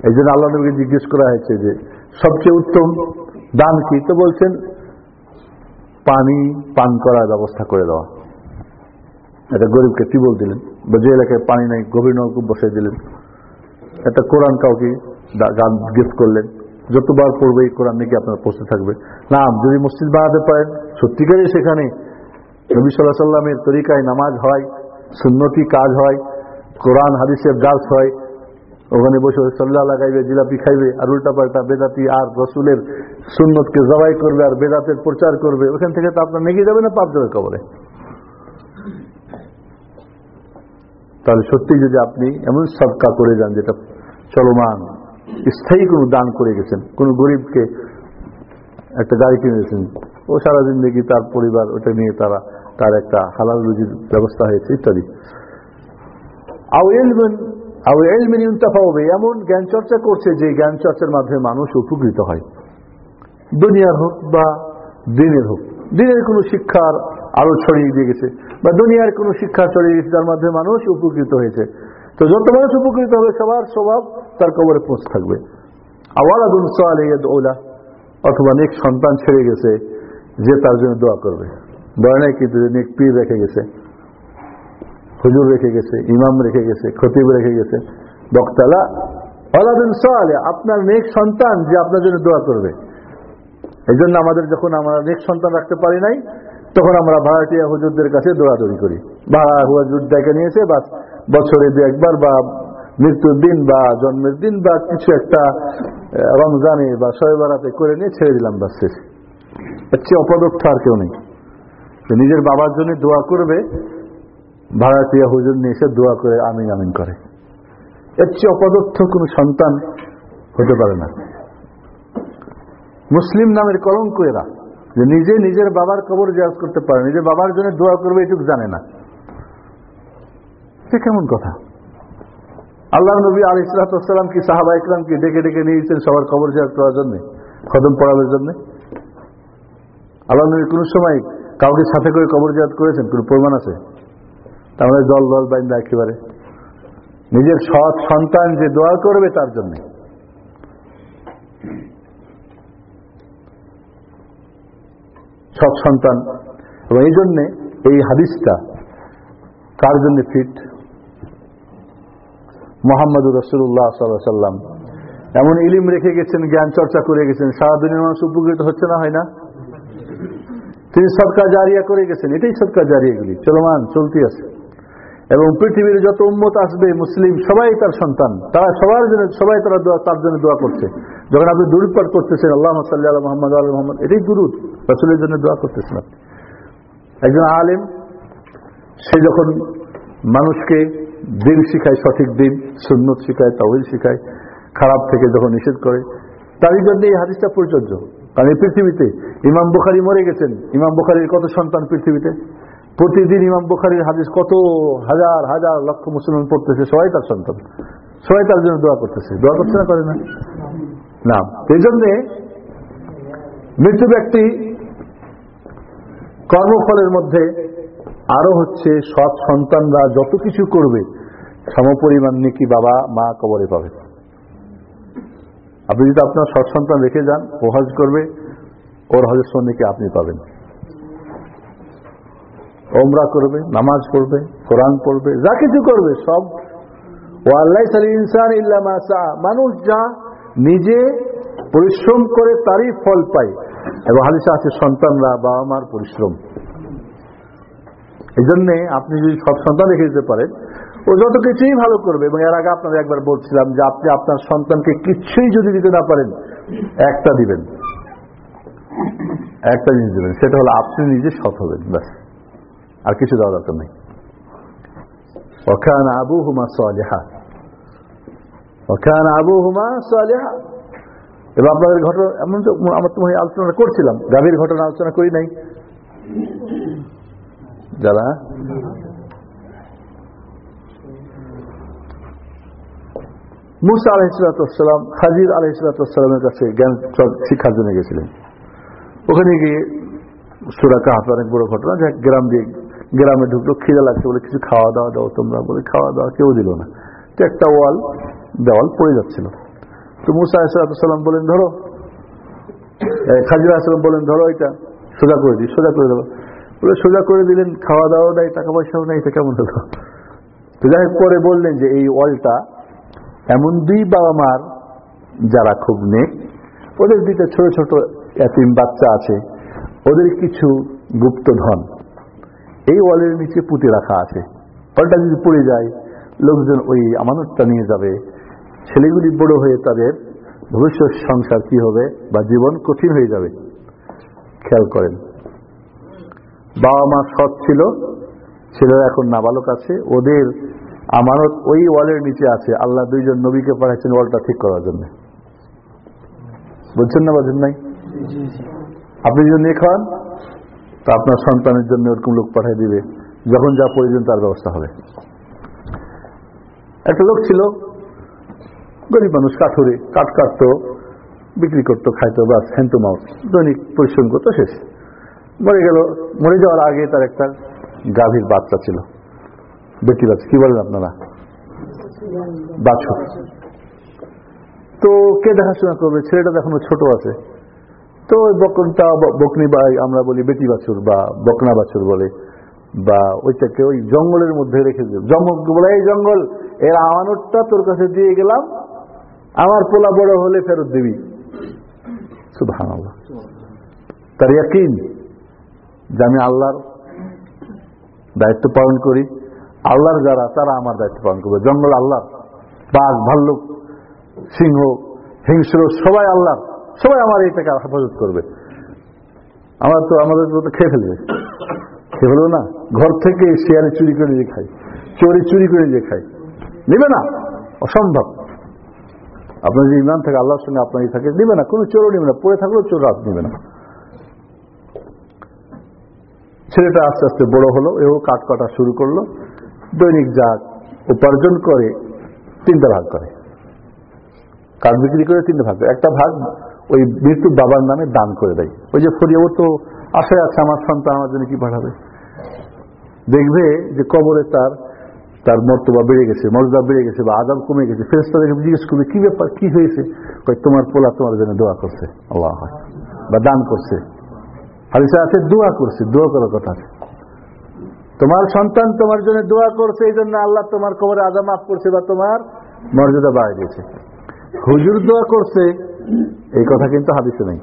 এই জন্য আল্লাহ নবীকে জিজ্ঞেস করা হয়েছে যে, সবচেয়ে উত্তম দান কি? তো বলছেন, পানি পান করার ব্যবস্থা করে দেওয়া। একটা গরিবকে টিবল দিলেন, বা যে এলাকায় পানি নাই, গভীর নলকূপ বসিয়ে দিলেন। একটা কোরআন কাউকে গান গিফট করলেন। যতবার পড়বে এই কোরআন নাকি আপনার পৌঁছে থাকবে? না, যদি মসজিদ বানাতে পারেন, সত্যিকারই সেখানে নবী সাল্লাহ সাল্লামের তরিকায় নামাজ হয়, সুন্নতি কাজ হয়, কোরআন, হাদিসের গাছ হয়। ওখানে বসে সাল্লাহ লাগাইবে, জিলাপি খাইবে, আর উল্টা পাল্টা বেদাতি আর রসুলের সুন্নতকে জবাই করবে আর বেদাতের প্রচার করবে। ওখান থেকে তো আপনার নেগে যাবে না পাপ যাবে কবরে? তাহলে সত্যি যদি আপনি এমন সবকা করে যান যেটা চলমান, স্থায়ী কোনো দান করে গেছেন, কোন গরিবকে একটা গাড়ি কিনে গেছেন ও সারা জিন্দগি তার পরিবার, ওটা নিয়ে তারা তার একটা হালাল রুজির ব্যবস্থা হয়েছে, ইত্যাদি। এমন জ্ঞান চর্চা করছে যে জ্ঞান চর্চার মাধ্যমে মানুষ উপকৃত হয়। দুনিয়ার হোক বা দিনের হোক, দিনের কোনো শিক্ষার আরও ছড়িয়ে দিয়ে গেছে, বা দুনিয়ার কোনো শিক্ষা ছড়িয়ে গেছে, যার মাধ্যমে মানুষ উপকৃত হয়েছে। তো যত মানুষ উপকৃত হবে, সবার স্বভাব তার কবরে পৌঁছ থাকবে। আওয়াল আদুল ওলা অথবা অনেক সন্তান ছেড়ে গেছে, যে তার জন্য দোয়া করবে। নাই কিন্তু পীর রেখে গেছে, হুজুর রেখে গেছে, ইমাম রেখে গেছে, খতিব রেখে গেছে। বক্তালা আলাদুল সালে, আপনার নেক সন্তান যে আপনার জন্য দোয়া করবে। এই জন্য আমাদের যখন আমরা নেক সন্তান রাখতে পারি নাই, তখন আমরা ভাড়াটিয়া হুজুরদের কাছে দৌড়াদৌড়ি করি। ভাড়া হুজুর ডেকে নিয়েছে বা বছরে দু একবার বা মৃত্যুর দিন বা জন্মের দিন বা কিছু একটা রমজানে বা শয়েবারাতে করে নিয়ে ছেড়ে দিলাম বা শেষ। এর চেয়ে অপদস্থ আর কেউ নেই। যে নিজের বাবার জন্য দোয়া করবে ভাড়াটিয়া হুজুর নিয়ে এসে দোয়া করে আমিন আমিন করে। এর চেয়ে অপদস্থ কোনো সন্তান হতে পারে না। মুসলিম নামের কলঙ্ক এরা, যে নিজে নিজের বাবার কবর জিয়াজ করতে পারে, নিজের বাবার জন্য দোয়া করবে এটুকু জানে না। সে কেমন কথা? আল্লাহ নবী আলী ইসলাতাম কি সাহাবা ইকরাম কি ডেকে ডেকে নিয়েছেন সবার কবর জিয়াজ করার জন্য, খদম পড়ানোর জন্য? আল্লাহ নবী কোন সময় কাউকে সাথে করে কবর জিয়াদ করেছেন, কোন প্রমাণ আছে? তাহলে জল জল বাইন্দা একেবারে। নিজের সৎ সন্তান যে দোয়া করবে তার জন্য। সৎ সন্তান। এবং এই জন্যে এই হাদিসটা কার জন্য ফিট? মোহাম্মদুর রসুল্লাহ সাল্লাম এমন ইলিম রেখে গেছেন, জ্ঞান চর্চা করে গেছেন সারা দুনিয়ার মানুষ উপকৃত হচ্ছে না, হয় না? তিনি সৎকার জারিয়া করে গেছেন, এটাই সৎকার জারিয়াগুলি, চলমান, চলতি আছে। এবং পৃথিবীর যত উম্মত আসবে, মুসলিম সবাই তার সন্তান, তারা সবার জন্য, সবাই তারা তার জন্য দোয়া করছে। যখন আপনি দুরুদ পাঠ করতেছেন আল্লাহ সাল্লাহ মোহাম্মদ আল্লাহ মোহাম্মদ, এটাই দুরুদ, রসুলের জন্য দোয়া করতেছেন আপনি। একজন আলেম, সে যখন মানুষকে দিন শিখায়, সঠিক দিন, সুন্নত শিখায় তাওহিল শিখায়, খারাপ থেকে যখন নিষেধ করে, তারই জন্য এই হাদিসটা প্রযোজ্য। কারণ এই পৃথিবীতে ইমাম বুখারি মরে গেছেন। ইমাম বুখারির কত সন্তান পৃথিবীতে? প্রতিদিন ইমাম বুখারির হাদিস কত হাজার হাজার লক্ষ মুসলমান পড়তেছে, সবাই তার সন্তান। সবাই তার জন্য দোয়া করতেছে। দোয়া করছে না করে না? না। এই জন্যে মৃত্যু ব্যক্তি কর্মফলের মধ্যে আরও হচ্ছে সৎ সন্তানরা যত কিছু করবে সমপরিমাণ নাকি বাবা মা কবরে পাবে। আপনি যদি আপনার সৎ সন্তান রেখে যান, ও হজ করবে, ওর হজের সন্ধিকে আপনি পাবেন। ওমরা করবে, নামাজ পড়বে, কোরআন পড়বে, যা কিছু করবে, সব। ও আল্লাহ ইনসান ইল্লামা সা মানুষ যা নিজে পরিশ্রম করে, তারই ফল পায়। এবং হাদিসা আছে, সন্তানরা বাবা মার পরিশ্রম। এই জন্যে আপনি যদি সব সন্তান রেখে দিতে পারেন ও যত কিছুই ভালো করবে, এবং এর আগে আপনাকে একবার বলছিলাম যে আপনি আপনার সন্তানকে কিচ্ছুই যদি দিতে না পারেন, একটা দিবেন। একটা জিনিস দেবেন, সেটা হলো আপনি নিজে সৎ হবেন, ব্যাস। আর কিছু দেওয়া দরকার নেই। অখান আবু হুমা সালেহা। অখান আবু হুমা সালেহা। এবার আপনাদের ঘটনা, এমন তো আমার তোমার আলোচনা করছিলাম, গাভীর ঘটনা আলোচনা করি নাই। যারা? মুসা আলহিসাম খাজির আলহিসামের কাছে জ্ঞান শিক্ষার জন্য গেছিলেন। ওখানে গিয়ে সুরা কাহাত অনেক বড় ঘটনা যে গ্রাম দিয়ে গ্রামে ঢুকলো, খিদে লাগছে বলে কিছু খাওয়া দাওয়া দাও তোমরা বলে খাওয়া দাওয়া কেউ দিল না। তো একটা ওয়াল, দেওয়াল পড়ে যাচ্ছিল। তো মুসা আলাহিসাল্লাম বলেন, ধরো। খাজির আসলাম বলেন, ধরো এটা, সোজা করে দিই, সোজা করে দেবো। বলে, সোজা করে দিলেন খাওয়া দাওয়া নাই টাকা পয়সাও নাই, এটা কেমন হলো? তো যাই পরে বললেন যে, এই ওয়ালটা এমন দুই বাবা মার যারা খুব নেই ওদের দুইটা ছোট ছোট এতিম বাচ্চা আছে, ওদের কিছু গুপ্ত ধন। এই ওয়ালের নিচে পুঁতে রাখা আছে। ওয়ালটা যদি পড়ে যায়, লোকজন ওই আমানতটা নিয়ে যাবে। ছেলেগুলি বড় হয়ে তাদের ভবিষ্যৎ সংসার কি হবে বা জীবন কঠিন হয়ে যাবে, খেয়াল করেন। বাবা মা সৎ ছিল, ছেলেরা এখন নাবালক আছে, ওদের আমানত ওই ওয়ালের নিচে আছে। আল্লাহ দুইজন নবীকে পাঠাচ্ছেন ওয়ালটা ঠিক করার জন্য। বলছেন না বলছেন নাই? আপনি যদি খাওয়ান তো আপনার সন্তানের জন্য ওরকম লোক পাঠিয়ে দিবে। যখন যা প্রয়োজন তার ব্যবস্থা হবে। একটা লোক ছিল গরিব মানুষ কাঠুরে কাঠ কাটতো বিক্রি করতো খাইতো বাস হ্যান্ড টু মাউথ দৈনিক পরিশ্রম করতো শেষ। মরে গেল মরে যাওয়ার আগে তার একটা গাভীর বাচ্চা ছিল। বেটি বাচ্চা, কি বলেন আপনারা? বাছুর। তো কে দেখাশোনা করবে? ছেলেটা এখনও ছোট আছে। তো ওই বকনটা বকনি বা আমরা বলি বেটি বাছুর বা বকনা বাছুর বলে। বা ওইটাকে ওই জঙ্গলের মধ্যে রেখে দিল জঙ্গল বলে? এই জঙ্গল, এর আমানতটা তোর কাছে দিয়ে গেলাম। আমার পোলা বড় হলে ফেরত দিবি। তার ইয়াকিন যে আমি আল্লাহর দায়িত্ব পালন করি। আল্লাহর যারা, তারা আমার দায়িত্ব পালন করবে। জঙ্গল আল্লাহর, বাঘ, ভাল্লুক, সিংহ, হিংস্র, সবাই আল্লাহ সবাই আমার এই টাকা হেফাজত করবে। আমার তো, আমাদের তো খেয়ে ফেলবে। খেয়ে ফেলব না। ঘর থেকে শেয়ারে চুরি করে যে খাই চোরে চুরি করে যে খাই নেবে না। অসম্ভব। আপনার যে ইমান থাকে, আল্লাহর সঙ্গে আপনার থাকে, নেবে না। কোনো চোরও নেবে না। পড়ে থাকলেও চোর রাত নেবে না। ছেলেটা আস্তে আস্তে বড় হলো, এও কাঠ কাটা শুরু করল। দৈনিক যা উপার্জন করে, তিনটা ভাগ করে। কাঠ বিক্রি করে? তিনটা ভাগ করে। একটা ভাগ ওই মৃত্যুর বাবার নামে দান করে দেয়। ওই যে ফরিয়া তো আশায় আছে, আমার সন্তান আমার জন্য কি পাঠাবে? দেখবে যে কবরে তার তার মর্তবা বেড়ে গেছে মর্যাদা বেড়ে গেছে বা আদাব কমে গেছে। ফেরেস্তা দেখে জিজ্ঞেস করবে, কি ব্যাপার? কি হয়েছে? তোমার পোলা তোমার জন্য দোয়া করছে, আল্লাহ বা দান করছে। হাদিসে আছে, দোয়া করছে। দোয়া করার কথা আছে। তোমার সন্তান তোমার জন্য দোয়া করছে, এই জন্য আল্লাহ তোমার কবরে আদা মাফ করছে বা তোমার মর্যাদা বাড়িয়ে দিয়েছে। হুজুর দোয়া করছে, এই কথা কিন্তু হাদিসে নেই।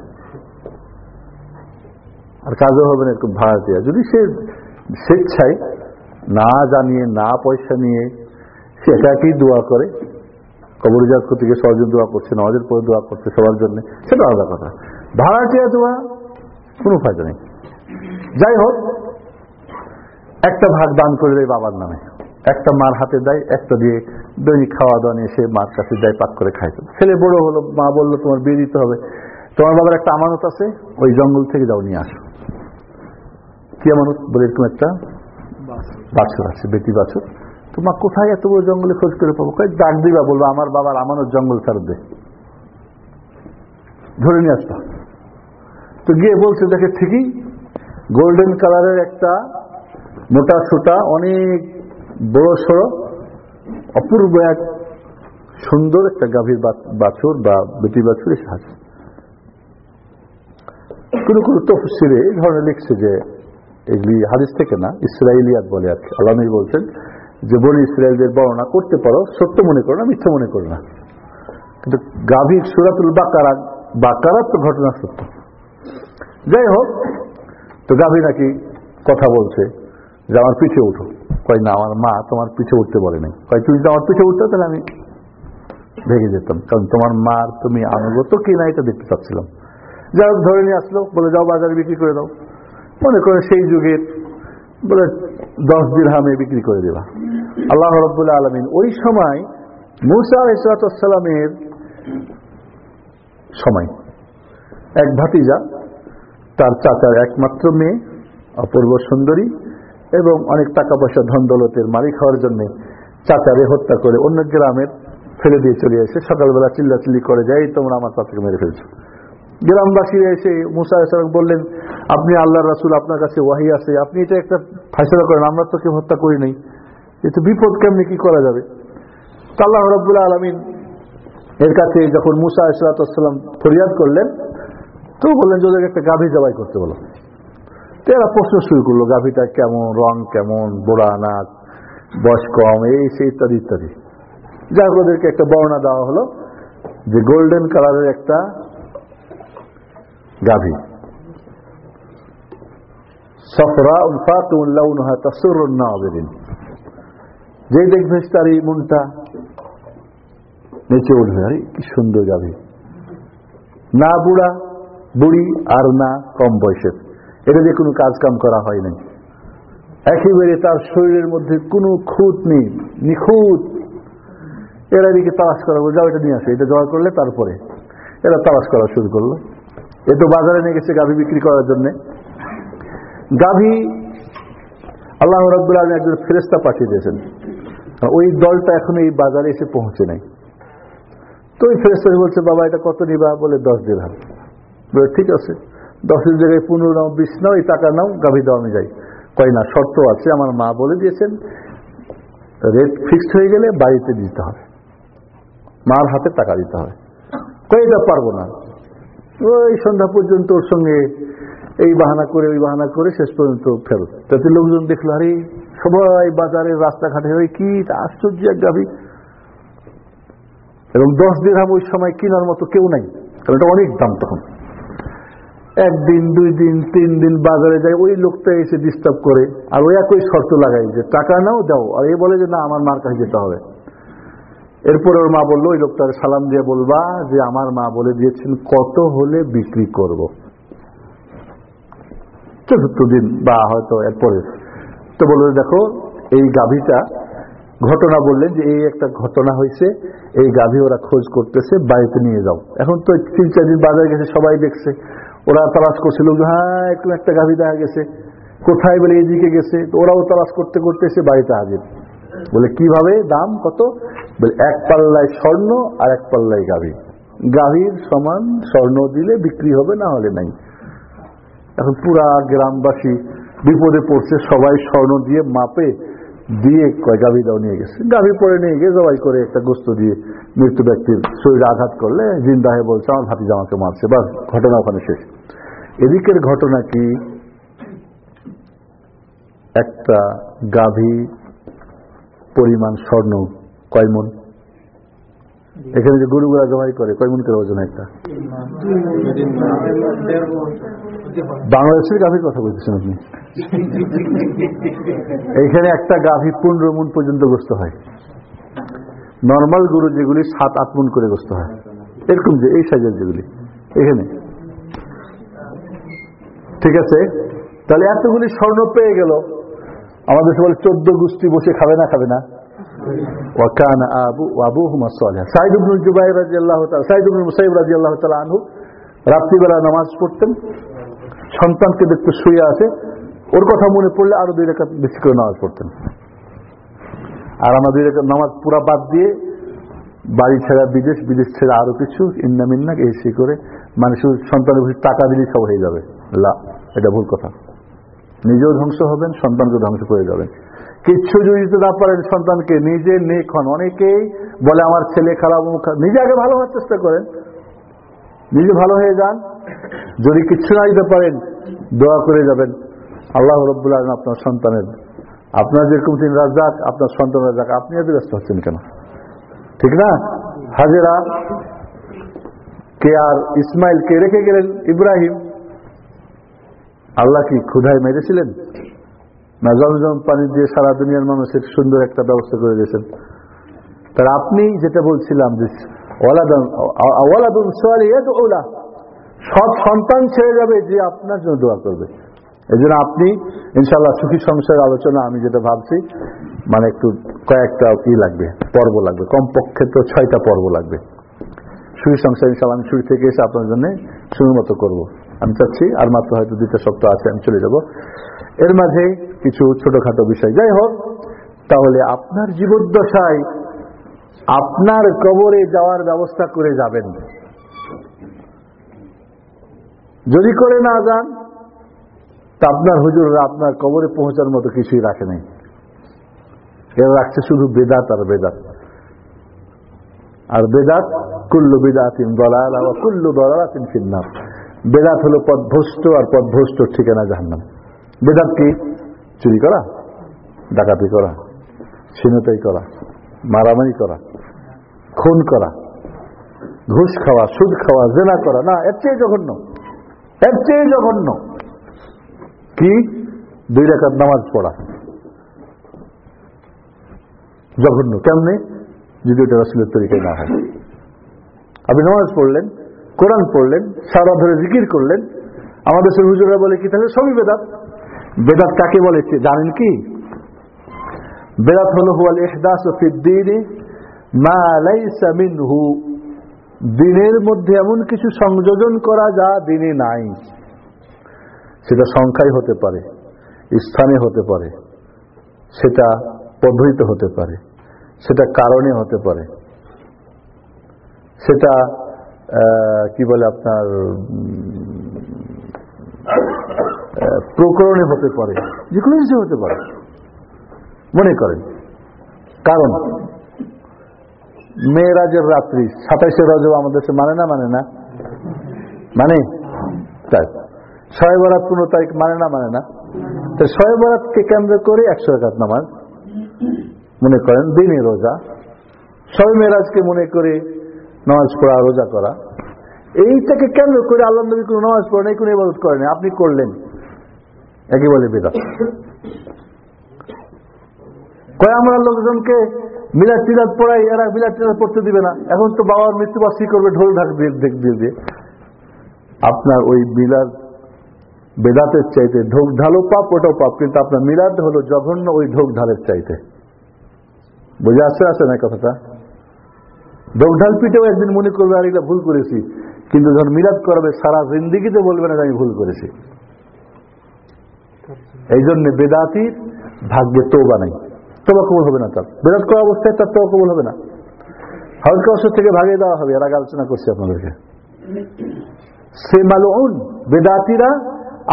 আর কাজও হবে না একটু ভাড়া দেওয়া যদি সে স্বেচ্ছায় না জানিয়ে, না পয়সা নিয়ে সে একাকেই দোয়া করে, কবর জাত থেকে সহজন দোয়া করছে নজর পরে দোয়া করছে সবার জন্য, সেটা আলাদা কথা। ভাড়াটিয়া দোয়া কোনো ফায়দা নেই। যাই হোক একটা ভাগ দান করে দেয় বাবার নামে, একটা মার হাতে দেয়, একটা দিয়ে দৈনিক খাওয়া দাওয়া নিয়ে সে মার কাছে দেয় পাক করে খায় ছেলে বড় হলো, মা বলল, তোমার বিয়ে দিতে হবে। তোমার বাবার একটা আমানত আছে, ওই জঙ্গল থেকে যাও, নিয়ে আসো। কি আমানত? বলে এরকম একটা বাছুর আছে, বেটি বাছুর। তোমার কোথায় এত বড় জঙ্গলে খোঁজ করে পাবো? কয়েক ডাক দিবা, বলব, আমার বাবার আমানত জঙ্গল ফেরত দে। ধরে নিয়ে আসবা। তো গিয়ে বলছে, দেখে ঠিকই গোল্ডেন কালারের একটা মোটা সোটা অনেক বড় সড়ো অপূর্ব এক সুন্দর একটা গাভীর বাছুর বা বেটি বাছুর এসে আছে কোনো কোনো তফসিরে এই ধরনের লিখছে যে, এগুলি হাদিস থেকে না ইসরায়েলিয়াত বলে আর কি বলছেন যে, বনি ইসরায়েলদের বর্ণনা করতে পারো, সত্য মনে করো না, মিথ্যা মনে করো না। কিন্তু গাভীর সুরাতুল বাকারা, বাকারার তো ঘটনা সত্য। যাই হোক, তো গাভী নাকি কথা বলছে। যে আমার পিঠে উঠো। কয়, না, আমার মা তোমার পিঠে উঠতে বলে নাই। কয়, তুমি আমার পিঠে উঠতে, তাহলে আমি ভেঙে যেতাম। কারণ তোমার মার তুমি আনুগত কি না এটা দেখতে চাচ্ছিলাম। যাই হোক, ধরে নিয়ে আসলো। বলে, যাও বাজারে বিক্রি করে দাও। মনে করে সেই যুগের, বলে, দশ দিন হামে বিক্রি করে দেবা আল্লাহ রব্বুল্লাহ আলমিন ওই সময় মুসা ইসরাতামের সময়, এক ভাতিজা, তার চাচার একমাত্র মেয়ে, অপূর্ব সুন্দরী এবং অনেক টাকা পয়সা ধন দৌলতের মালিক হওয়ার জন্য চাচারে হত্যা করে অন্য গ্রামের ফেলে দিয়ে চলে এসে সকালবেলা চিল্লাচিল্লি করে যাই তোমরা আমার চাচাকে মেরে ফেলছো। গ্রামবাসী এসে মুসা ইসলাম বললেন, আপনি আল্লাহ রাসুল, আপনার কাছে ওয়াহি আছে। আপনি এটা একটা ফাইসলা করেন, আমরা তো কেউ হত্যা করি নাই। এতে বিপদ কেমনি কি করা যাবে? তো আল্লাহ রব্বুল্লাহ আলমিন এর কাছে যখন মুসা ইসলাতাম ফরিয়াদ করলেন, তো বললেন, যে একটা গাভী জবাই করতে বলো। তো এরা প্রশ্ন শুরু করল, গাভীটা কেমন, রং কেমন, বোড়া, নাক, বয়স কম, এই, সেই, ইত্যাদি ইত্যাদি। যাই ওদেরকে একটা বর্ণনা দেওয়া হলো যে গোল্ডেন কালারের একটা গাভী। সফরা উলফাতুল্লাউনহা তাসুরুন নাযিরিন যেই দেখবে তার এই মনটা নেচে উঠবে। আরে, কি সুন্দর গাভী। না বুড়া, বুড়ি আর না কম বয়সের। এটা দিয়ে কোনো কাজ কাম করা হয় নাই। একেবারে তার শরীরের মধ্যে কোনো খুঁত নেই, নিখুঁত। এরা এদিকে তালাশ করা যাও এটা নিয়ে আসে, এটা জয় করলে তারপরে। এরা তালাশ করা শুরু করল। এ তো বাজারে নিয়ে গেছে গাভী বিক্রি করার জন্য। গাভী আল্লাহ রব্বুল আলম একজন ফেরেস্তা পাঠিয়ে দিয়েছেন। ওই দলটা এখন এই বাজারে এসে পৌঁছে নাই। তো ওই ফেরেস্তা বলছে, বাবা, এটা কত নিবা? বলে, দশ দিলাম বলে, ঠিক আছে। দশের জায়গায় পনেরো নাও, বিশ নাও, এই টাকা নাও, গাভী দেওয়া আমি যাই। কয় না, শর্ত আছে, আমার মা বলে দিয়েছেন রেট ফিক্সড হয়ে গেলে বাড়িতে দিতে হবে। মার হাতে টাকা দিতে হবে। কই এটা পারব না। ওই সন্ধ্যা পর্যন্ত ওর সঙ্গে এই বাহানা করে, ওই বাহানা করে শেষ পর্যন্ত ফেরত। তাতে লোকজন দেখল, আরে, সবাই বাজারে রাস্তাঘাটে ওই কি আশ্চর্য এক গাভী। এবং দশ দিন ওই সময় কেনার মতো কেউ নাই, কারণ এটা অনেক দাম তখন। একদিন, দুই দিন, তিন দিন বাজারে যায়, ওই লোকটা এসে ডিস্টার্ব করে। আর ওই একই শর্ত লাগাই যে, টাকা নাও, দাও। আর এ বলে যে, না, আমার মার কাছে যেতে হবে। এরপরে ওর মা বলল, ওই লোকটার সালাম দিয়ে বলবা যে, আমার মা বলে দিয়েছেন, কত হলে বিক্রি করব। চতুর্থ দিন, বা হয়তো এরপরে। তো বলল, দেখো, এই গাভীটা, ঘটনা বললেন যে, এই একটা ঘটনা হয়েছে, এই গাভী ওরা খোঁজ করতেছে, বাড়িতে নিয়ে যাও। এখন তো তিন, চার দিন বাজারে গেছে, সবাই দেখছে। ওরা তালাশ করছিল হ্যাঁ একটু একটা গাভী দেখা গেছে। কোথায় বলে এদিকে গেছে? তো ওরাও তালাশ করতে করতে এসে বাড়িতে হাজির। বলে, কীভাবে? দাম কত? বলে, এক পাল্লায় স্বর্ণ আর এক পাল্লায় গাভী। গাভীর সমান স্বর্ণ দিলে বিক্রি হবে, না হলে নাই। এখন পুরা গ্রামবাসী বিপদে পড়ছে, সবাই স্বর্ণ দিয়ে মাপে। দিয়ে কয়, গাভী দাও, নিয়ে গেছে। গাভী পরে নিয়ে গিয়ে জবাই করে একটা গোস্ত দিয়ে মৃত্যু ব্যক্তির শরীরে আঘাত করলে জিন্দা হয়ে বলছে, আমার ভাতি জামাকে মারছে। বাস, ঘটনা ওখানে শেষ। এদিকের ঘটনা কি? একটা গাভী পরিমাণ স্বর্ণ কয়মন এখানে যে গরুগুলা জমাই করে কয়মন করে ওজন একটা? বাংলাদেশের গাভীর কথা বলতেছেন আপনি? এইখানে একটা গাভী পনেরো মন পর্যন্ত গ্রস্ত হয়। নর্মাল গরু যেগুলি সাত আট মন করে গ্রস্ত হয়। এরকম যে এই সাইজের যেগুলি। এখানে। ঠিক আছে? তাহলে এতগুলি স্বর্ণ পেয়ে গেল। আমাদের সবাই চোদ্দ গোষ্ঠী বসে খাবে না খাবে না? ওয়াকান আবু আবুহুমা সালেহ। সাইদ ইবনুল ইবনুল মুসাইব রাদিয়াল্লাহু তাআলা আনহু রাত্রিবেলা নামাজ পড়তেন। সন্তানকে দেখতে শুয়ে আছে, ওর কথা মনে পড়লে আরও দুই রেখা বেশি করে নামাজ পড়তেন। আর আমার দুই রেখা নামাজ পুরা বাদ দিয়ে বাড়ি ছেড়া বিদেশ বিদেশ ছেড়া আরও কিছু, ইন্না মিন্না এসে করে মানে শুধু সন্তানের বেশি টাকা দিলেই সব হয়ে যাবে। লা, এটা ভুল কথা। নিজেও ধ্বংস হবেন সন্তানকে ধ্বংস করে যাবেন। কিচ্ছু যদি দিতে না পারেন সন্তানকে, নিজে নেক হন। অনেকেই বলে, আমার ছেলে খারাপ। নিজে আগে ভালো হওয়ার চেষ্টা করেন। নিজে ভালো হয়ে যান। যদি কিচ্ছু না দিতে পারেন, দোয়া করে যাবেন। আল্লাহ রব্বুল আলম আপনার সন্তানের, আপনার যেরকম তিনি রাজাক আপনার সন্তান রাজাক আপনি এত ব্যস্ত হচ্ছেন কেন? ঠিক না? হাজেরা, কে আর ইসমাইল কে রেখে গেলেন? ইব্রাহিম। আল্লাহ কি ক্ষুধায় মেরেছিলেন? না জমজম পানি দিয়ে সারা দুনিয়ার মানুষের সুন্দর একটা ব্যবস্থা করে দিয়েছেন। তার আপনি যেটা বলছিলাম যে, ওয়ালাদুন ওলা সব সন্তান ছেড়ে যাবে, যে আপনার জন্য দোয়া করবে। এই জন্য আপনি ইনশাল্লাহ সুখী সংসারের আলোচনা, আমি যেটা ভাবছি মানে একটু কয়েকটা ই লাগবে, পর্ব লাগবে। কমপক্ষে তো ছয়টা পর্ব লাগবে। সুখী সংসার ইনশাল্লাহ আমি শুরু থেকে এসে আপনার জন্য শুরুর মতো করব। আমি চাচ্ছি, আর মাত্র হয়তো দুইটা সপ্তাহ আছে, আমি চলে যাব। এর মাঝে কিছু ছোটখাটো বিষয়। যাই হোক, তাহলে আপনার জীবদ্দশায় আপনার কবরে যাওয়ার ব্যবস্থা করে যাবেন। যদি করে না যান, তা আপনার হুজুররা আপনার কবরে পৌঁছার মতো কিছুই রাখে নাই। এরা রাখছে শুধু বেদাত আর বেদাত। আর বেদাত, কুল্লু বেদাতিন দলাল কুল্লু দলালাতিন ফিন্নার। বেদাত হলো পদভ্রষ্ট আর পদভ্রষ্ট ঠিকানা জাহান্নাম। বেদাত কি? চুরি করা, ডাকাতি করা, ছিনতাই করা, মারামারি করা, খুন করা, ঘুষ খাওয়া, সুদ খাওয়া, জেনা করা, না, এর চেয়ে জঘন্য। এর চেয়ে জঘন্য। কি? দুই রেখার নামাজ পড়া। জঘন্য। কেমনে? যদি ওটা রসুলের তরিকায় না হয়। আপনি নামাজ পড়লেন, কোরআন পড়লেন, সারা ধরে জিকির করলেন। আমাদের সে হুজুরা বলে কি, তাহলে সবই বেদাত। বেদাত কাকে বলে? জানেন কি? বেদাত হলো, হুয়াল ইহদাস ফিদ্দিনে মা লাইসা মিনহু। দিনের মধ্যে এমন কিছু সংযোজন করা যা দিনে নাই। সেটা সংখ্যায় হতে পারে, স্থানে হতে পারে, সেটা পদ্ধতিতে হতে পারে, সেটা কারণে হতে পারে। সেটা কি বলে আপনার প্রকরণে হতে পারে যে কোনো কিছু হতে পারে। মনে করেন, কারণ মেয়েরাজের রাত্রি, সাতাইশে রজব আমাদের দেশে মানে না মানে না? মানে? তাই। ছয় বরাত পনেরো তারিখ মানে না মানে না? তো ছয় বরাতকে কেন্দ্র করে একশো একাত নামাজ মনে করেন, দিনে রোজা। ছয় মেয়েরাজকে মনে করে নামাজ পড়া, রোজা করা। এইটাকে কেন্দ্র করে আল্লাহ নবী কোনো নামাজ পড়ে নাই, কোনো ইবাদত করেন আপনি করলেন। একই বলে বেদা কয় আমরা লোকজনকে মিলাদ টিলাদ পড়াই এরা মিলাদ টিলাদ পড়তে দিবে না। এখন তো বাবার মৃত্যু মৃত্যুবার্ষী করবে? ঢোল ঢাক দিয়ে দিয়ে- দিয়ে। আপনার ওই মিলাদ বেদাতের চাইতে ঢোক ঢালো পাপ, ওটাও পাপ, কিন্তু আপনার মিলাদ হলো জঘন্য ওই ঢোক ঢালের চাইতে। বুঝে আসছে, আসে না কথাটা? ঢোক ঢাল পিঠেও একদিন মনে করবে, আর, এটা ভুল করেছি। কিন্তু যখন মিলাদ করাবে, সারা জিন্দিগিতে বলবে না আমি ভুল করেছি। এই জন্য বেদাতির ভাগ্যে তোবা নাই। তোবা কবল হবে না তার। বেদাত করা অবস্থায় তার তোবা কবল হবে না। হাউস কাউসের থেকে ভাগিয়ে দেওয়া হবে, এর আগে আলোচনা করছি আপনাদেরকে। সে মালুন বেদাতিরা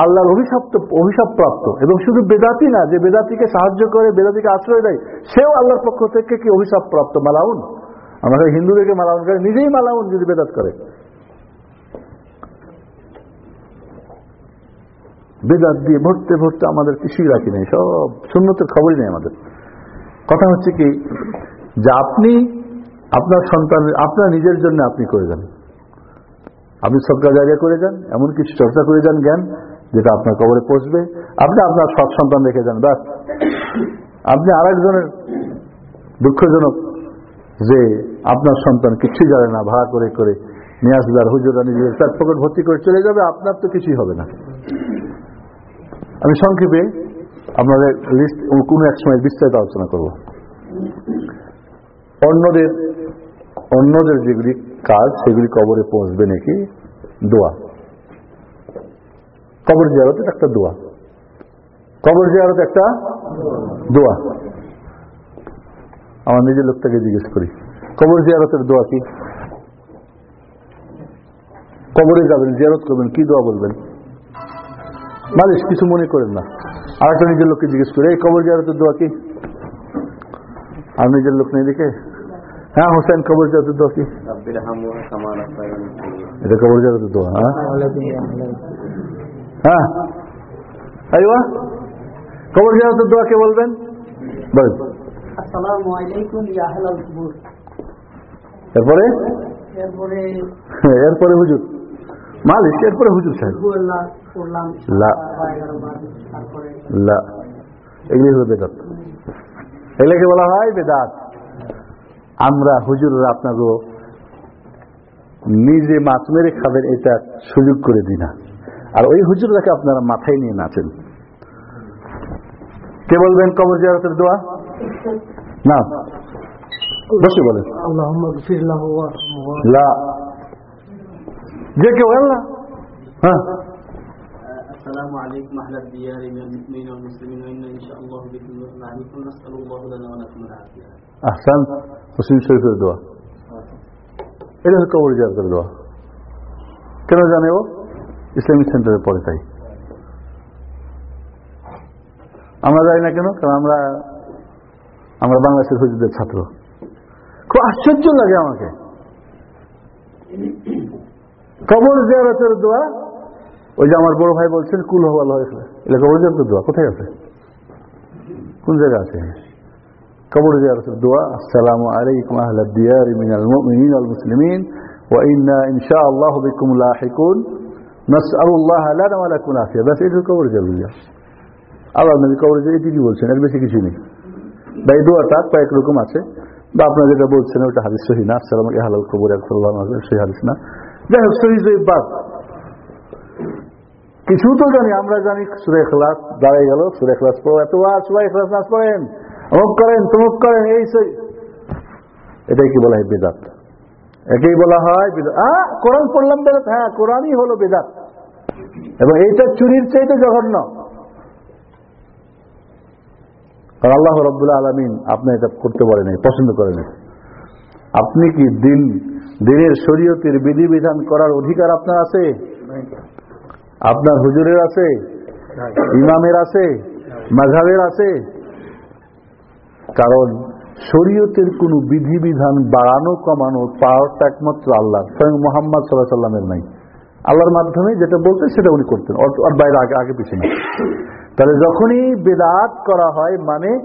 আল্লাহর অভিশপ্ত অভিশাপ প্রাপ্ত। এবং শুধু বেদাতি না, যে বেদাতিকে সাহায্য করে, বেদাতিকে আশ্রয় দেয়, সেও আল্লাহর পক্ষ থেকে কি অভিশাপ প্রাপ্ত? মালাউন। আমাদের হিন্দুদেরকে মালাউন করে, নিজেই মালাউন যদি বেদাত করে। বেদাত দিয়ে ভরতে ভরতে আমাদের কিছুই রাখি নেই, সব শূন্যতের খবরই নেই আমাদের। কথা হচ্ছে কি, যে আপনি আপনার সন্তানের, আপনার নিজের জন্য আপনি করে যান। আপনি সবকা জায়গা করে যান এমন কিছু চর্চা করে যান, জ্ঞান যেটা আপনার কবরে পৌঁছবে। আপনি আপনার সৎ সন্তান রেখে যান, ব্যাস। আপনি আরেকজনের দুঃখজনক যে আপনার সন্তান কিছুই জানে না, ভাড়া করে করে নিয়ে আসবে, আর হুজুরা নিজের চার পকেট ভর্তি করে চলে যাবে, আপনার তো কিছুই হবে না। আমি সংক্ষেপে আপনাদের লিস্ট কোনো এক সময় বিস্তারিত আলোচনা করব। অন্যদের অন্যদের যেগুলি কাজ, সেগুলি কবরে পৌঁছবে নাকি? দোয়া। কবর জিয়ারত একটা দোয়া। কবর জিয়ারত একটা দোয়া। আমার নিজের লোকটাকে জিজ্ঞেস করি, কবর জিয়ারতের দোয়া কি? কবরে যাবেন, জিয়ারত করবেন, কি দোয়া বলবেন? মালিশ, কিছু মনে করেন না। আর একটা নিজের লোককে জিজ্ঞেস করে এই কবর জিয়ারতের দোয়া কি? আর নিজের লোক নেই দেখে হ্যাঁ হোসেন কবর জিয়ারতের দোয়া কি? এটা কবর জিয়ারতের দোয়া হ্যাঁ? হ্যাঁ। কবর জিয়ারতের দোয়া কে বলবেন? এরপরে? এরপরে হ্যাঁ, এরপরে হুজুর। মালিক এরপরে হুজুর সাহেব। লা। এগুলি হলো বেদাত। এগুলোকে বলা হয় বেদাত। আমরা হুজুররা আপনাকে নিজে মাছ মেরে খাবেন এটা সুযোগ করে দিই না। আর ওই হুজুররাকে আপনারা মাথায় নিয়ে নাচেন। কে বলবেন কবর জিয়ারতের দোয়া? না। বসে বলেন। যে কেউ আল্লাহ হ্যাঁ। السلام عليكم أهل الديار من المؤمنين والمسلمين وإنا إن شاء الله بكم عليكم نسأل الله لنا ولكم العافية আহসান মুসলিম শরীফের দোয়া এটা হচ্ছে কবর জিয়ারতের দোয়া কেন জানে ও ইসলামিক সেন্টারে পড়ে তাই আমরা যাই না কেন কারণ আমরা আমরা বাংলাদেশের হুজুরদের ছাত্র খুব আশ্চর্য লাগে আমাকে কবর জিয়ারতের দোয়া ওই যে আমার বড় ভাই বলছেন কুল হো আল্লাহ ইখলাস এটা কবর জিয়ারতের দোয়া কোথায় আছে কোন জায়গা আছে কবর জিয়ারতের দোয়া আসসালামু আলাইকুম আহলাদ দিয়ার মিনাল মুমিনিন ওয়াল মুসলিমিন ওয়া ইন্না ইনশাআল্লাহু বিকুম লাহিকুন নাসআলুল্লাহ লানা ওয়া লাকুম আফিয়া বাস এটা কবর জিয়ারত আল্লাহ নবী কবর জিয়ারতই বলছেন এর বেশি কিছু নেই ভাই দোয়া তার কয়েক রকম আছে বা আপনারা যেটা বলছেন ওটা হাদিস সহি না আসসালামু আলাইকুম আহলাল কবর আকফুল্লাহ সহি হাদিস না যাই হোক সহি জয়ীব বাদ কিছু তো জানি আমরা জানি সুরে দাঁড়াই গেল সুরে খেলাস পড়ো আর সবাই নাচ পড়েন অমুক করেন তমুক করেন এই সেই। এটাই কি বলা হয় বেদাত? একেই বলা হয় বিদাত। আহ, কোরআন পড়লাম বেদাত হ্যাঁ কোরআনই হলো বেদাত। এবং এইটা চুরির চাইতে জঘন্য। আল্লাহ রব্বুল্লাহ আলমিন আপনি এটা করতে পারেন পছন্দ করেন আপনি কি দিন দিনের শরীয়তের বিধিবিধান করার অধিকার আপনার আছে? আপনার হুজুরের আছে? ইমামের আছে? মাঝাবের আছে? কারণ শরীয়তের কোন বিধিবিধান বাড়ানো, কমানো পাওয়ারটা একমাত্র আল্লাহ স্বয়ং মোহাম্মদ সাল্লাহ সাল্লামের নাই। আল্লাহর মাধ্যমে যেটা বলতেন সেটা উনি করতেন। ওর বাইরে আগে আগে পিছনে। তাহলে যখনই বেদাত করা হয় মানে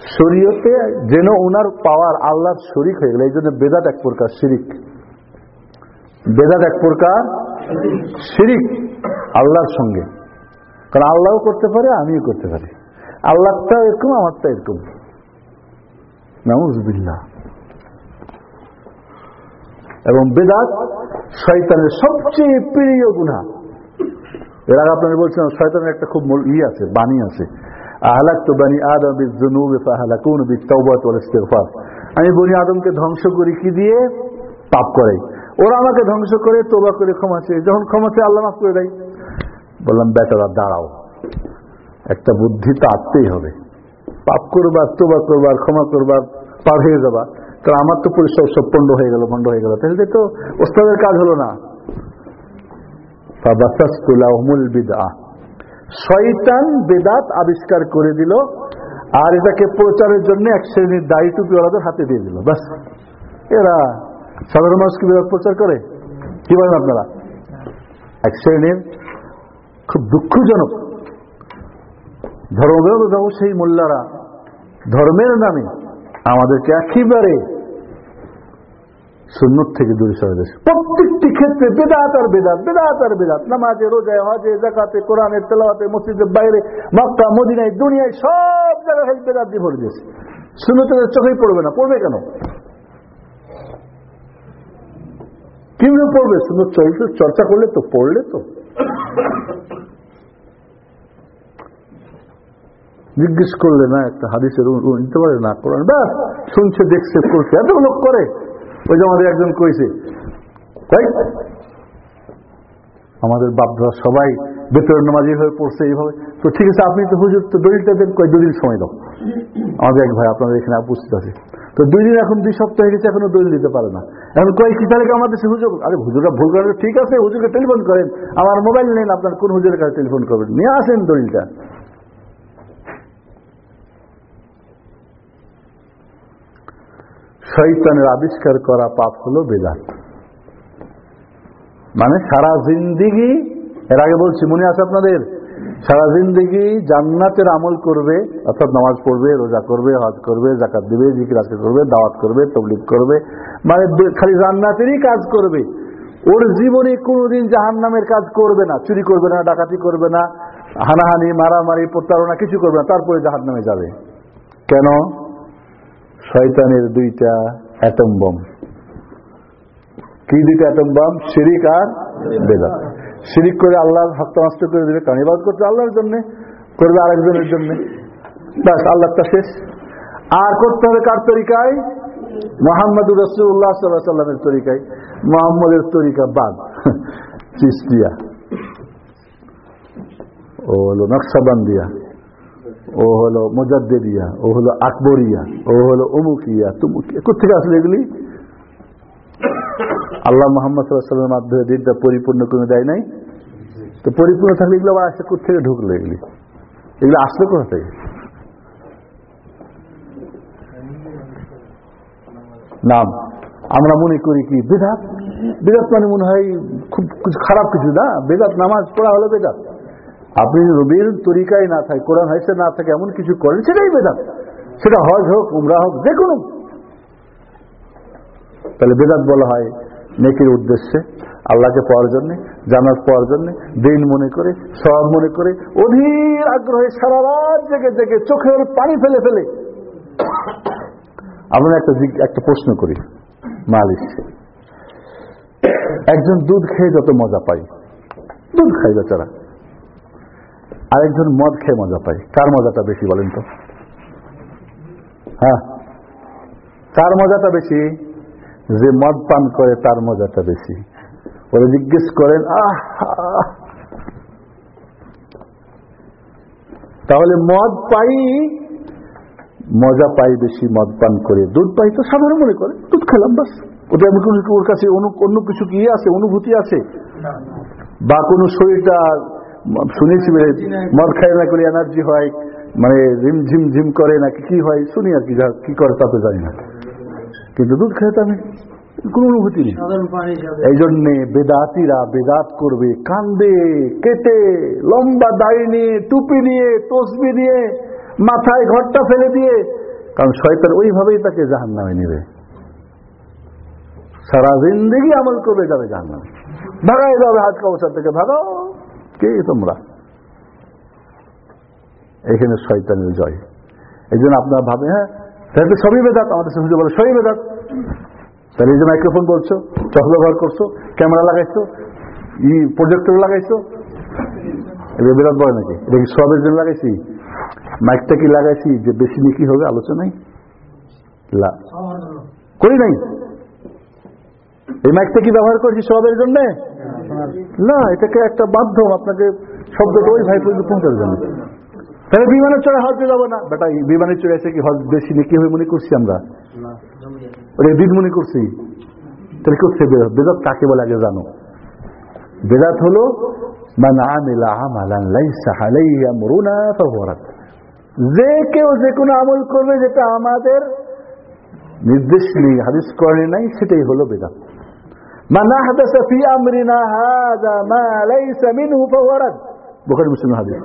শরীয়তে যেন ওনার পাওয়ার আল্লাহর শরিক হয়ে গেল, এই জন্য বেদাত এক প্রকার শিরিক। বেদাত এক প্রকার শিরিক। আল্লাহর সঙ্গে। কারণ আল্লাহও করতে পারে, আমিও করতে পারি। আল্লাহটা এরকম আমারটা এরকম। নাউজবিল্লাহ। এবং বেদাত শয়তানের সবচেয়ে প্রিয় গুণা এর আগে আপনারা বলছিলাম, শয়তানের একটা খুব ই আছে, বাণী আছে। আহলাক তো বানি আদম বিজুনুব ফাহালাকুন বিতাওবাত ওয়াল ইস্তিগফার আমি বনি আদমকে ধ্বংস করি কি দিয়ে? পাপ করে ওরা আমাকে ধ্বংস করে, তোবা করে ক্ষমা চেয়ে। যখন ক্ষমা চেয়ে আল্লাহ মাফ করে দেয়। বললাম দাঁড়াও। একটা বুদ্ধি তো আটতেই হবে। পাপ করবার তোবা করবার, ক্ষমা করবার, পার হয়ে যাবা। কারণ আমার তো পরিশ্রম সব পণ্ড হয়ে গেল, পণ্ড হয়ে গেল। তাহলে তো ওস্তাদের কাজ হলো না। শয়তান বেদাত আবিষ্কার করে দিল আর এটাকে প্রচারের জন্য এক শ্রেণির দায়ী টুপি ওরাদের হাতে দিয়ে দিল। ব্যাস এরা সাধারণ মানুষ কি বেদাত প্রচার করে? কি বলেন আপনারা? এক শ্রেণির খুব দুঃখজনক। ধর্মব্যবস্থা সেই মোল্লারা। ধর্মের নামে আমাদেরকে একেবারে সুন্নত থেকে দূরে সরে দিয়েছে। প্রত্যেকটি ক্ষেত্রে বেদাত আর বেদাত বেদাত আর বেদাত। নামাজে, রোজায়, হজে জাকাতে কোরআনের তেলাওয়াতে, মসজিদের বাইরে, মক্কা, মদিনায়, দুনিয়ায় সব জায়গায় বেদাত দিয়ে ভরে দিয়েছে। সুন্নতের চোখেই পড়বে না, পড়বে কেন? কীভাবে পড়বে? সুন্দর চর্চা করলে তো পড়লে তো। জিজ্ঞেস করলে না, একটা হাদিসের নিতে পারে না, কোরআন। ব্যাস, শুনছে, দেখছে, করছে, এত লোক করে। ওই যে আমাদের একজন কইছে তাই আমাদের বাপরা সবাই বেতর নামাজি হয়ে পড়ছে এইভাবে। তো ঠিক আছে, আপনি তো হুজুর, তো দলিলটা দেন, কয়, দুদিন সময় দাও। আমাদের এক ভাই আপনাদের এখানে উপস্থিত আছে। তো দুই দিন এখন দুই সপ্তাহ হয়ে গেছে, এখনও দলিল দিতে পারে না। এখন কয়, কি কি আমাদের সে হুজুর? আরে হুজুরা, ভুল করে ঠিক আছে, হুজুরকে টেলিফোন করেন। আমার মোবাইল নেন, আপনার কোন হুজুরের কাছে টেলিফোন করবেন? নিয়ে আসেন দলিলটা। শৈতানের আবিষ্কার করা পাপ হলো বেদাত। মানে সারা জিন্দিগি, এর আগে বলছি, মনে আছে আপনাদের? সারা জিন্দিগি জান্নাতের আমল করবে, অর্থাৎ নামাজ পড়বে, রোজা করবে, হজ করবে জাকাত দিবে, জিকির আজকে করবে, দাওয়াত করবে, তবলিগ করবে মানে খালি জান্নাতেরই কাজ করবে। ওর জীবনে কোনোদিন জাহান নামের কাজ করবে না, চুরি করবে না, ডাকাতি করবে না, হানাহানি, মারামারি, প্রতারণা কিছু করবে না, তারপরে জাহান নামে যাবে। কেন? শয়তানের দুইটা অ্যাটম বম। কি দুইটা অ্যাটম বম? শিরিক আর বেদাত। শিরিক করে আল্লাহর হত্যা নষ্ট করে দিবে কারণ ইবাদ করতে আল্লাহর জন্য, করবে আরেকজনের জন্য। ব্যাস, আল্লাহটা শেষ। আর করতে হবে কার তরিকায়? মোহাম্মদ রসুল্লাহ সাল্লাহ সাল্লামের তরিকায়। মোহাম্মদের তরিকা বাদ। চিস্তিয়া। ও হলো নকশাবান্দিয়া। ও হলো মোজাদ্দেদিয়া। ও হলো আকবরিয়া। ও হলো অমুকিয়া তুমুকিয়া। কোথেকে আসলে এগুলি? আল্লাহ মোহাম্মদ সাল্লামের মাধ্যমে দিনটা পরিপূর্ণ করে দেয় নাই? তো পরিপূর্ণ থাকলে এগুলো আবার আসলে কোথেকে ঢুকলো এগুলি? এগুলো আসলো কোথা থেকে? নাম। আমরা মনে করি কি, বেদাত? বেদাত মানে মনে হয় খুব কিছু খারাপ কিছু না? বেদাত নামাজ পড়া হলো বেদাত। আপনি রবির তরিকায় না থাকে, কোরআন হাইসে না থাকে, এমন কিছু করেন, সেটাই বেদাত। সেটা হজ হোক, উমরা হোক যে কোনো তাহলে বেদাত বলা হয় নেকির উদ্দেশ্যে, আল্লাহকে পাওয়ার জন্য জানার পাওয়ার জন্য, দিন মনে করে সব মনে করে, অধীর আগ্রহে সারা রাত জেগে জেগে চোখের পানি ফেলে ফেলে। আমরা একটা একটা প্রশ্ন করি মালিশ একজন দুধ খেয়ে যত মজা পাই দুধ খাই বেচারা। আরেকজন মদ খেয়ে মজা পায়, কার মজাটা বেশি বলেন তো? হ্যাঁ? কার মজাটা বেশি? যে মদ পান করে তার মজাটা বেশি। ওরা জিজ্ঞেস করেন আহ। তাহলে মদ পাই মজা পাই বেশি মদ পান করে। দুধ পাই তো সাধারণ মনে করে দুধ খেলাম বাস। ওটা আমি কোনো ওর কাছে অন্য কিছু কি আছে অনুভূতি আছে? বা কোনো শরীরটা শুনেছি বলে মদ খাই না করে এনার্জি হয় মানে রিম ঝিম ঝিম করে নাকি কি হয় শুনি আর কি কি করে তা তো জানি না। কিন্তু দুধ খেয়ে তো আমি কোনো অনুভূতি নেই। এই জন্যে বেদাতিরা বেদাত করবে কান্দে কেটে লম্বা দাড়ি নিয়ে টুপি নিয়ে তসবি নিয়ে মাথায় ঘরটা ফেলে দিয়ে কারণ শয়তান ওইভাবেই তাকে জাহান নামে নেবে। সারা জিন্দগি আমল করবে যাবে জাহান নামে ভাগাই যাবে হাত কবচার থেকে ভাগাও কে তোমরা? এখানে শয়তানের জয়। এই জন্য আপনারা ভাবে হ্যাঁ তাহলে তো সবই বেদাত, আমাদের সঙ্গে বলে, সবই বেদাত। তাহলে এই যে মাইক্রোফোন বলছো চক ব্যবহার করছ ক্যামেরা লাগাইছো, ই প্রজেক্টর লাগাইছো, এটা বিরাট বলে নাকি? এটা কি সবের জন্য লাগাইছি? মাইকটা কি লাগাইছি? যে বেশি নাকি হবে? আলোচনায়? লা করি নাই? এই মাইকটা কি ব্যবহার করছি সবের জন্য? না, এটাকে একটা মাধ্যম, আপনাকে শব্দটা ওই ভাই পর্যন্ত পৌঁছার জন্য তাহলে বিমানের চড়ে হজে যাব না। বেটা বিমানের চড়ে এসে কি হজ বেশি নাকি হবে মনে করছি আমরা? ওটা দিন মনে করছি? তাহলে করছে বেদাত বেদাত কাকে বলে আগে জানো? বেদাত হলো। যে কেউ যে কোনো আমল করবে যেটা আমাদের নির্দেশ নেই হাদিস করে নাই সেটাই হলো বেদাত। মান আহদাসা ফি আমরিনা হাযা মা লাইসা মিনহু ফাহুয়া বুখারী মুসলিম হাদিস।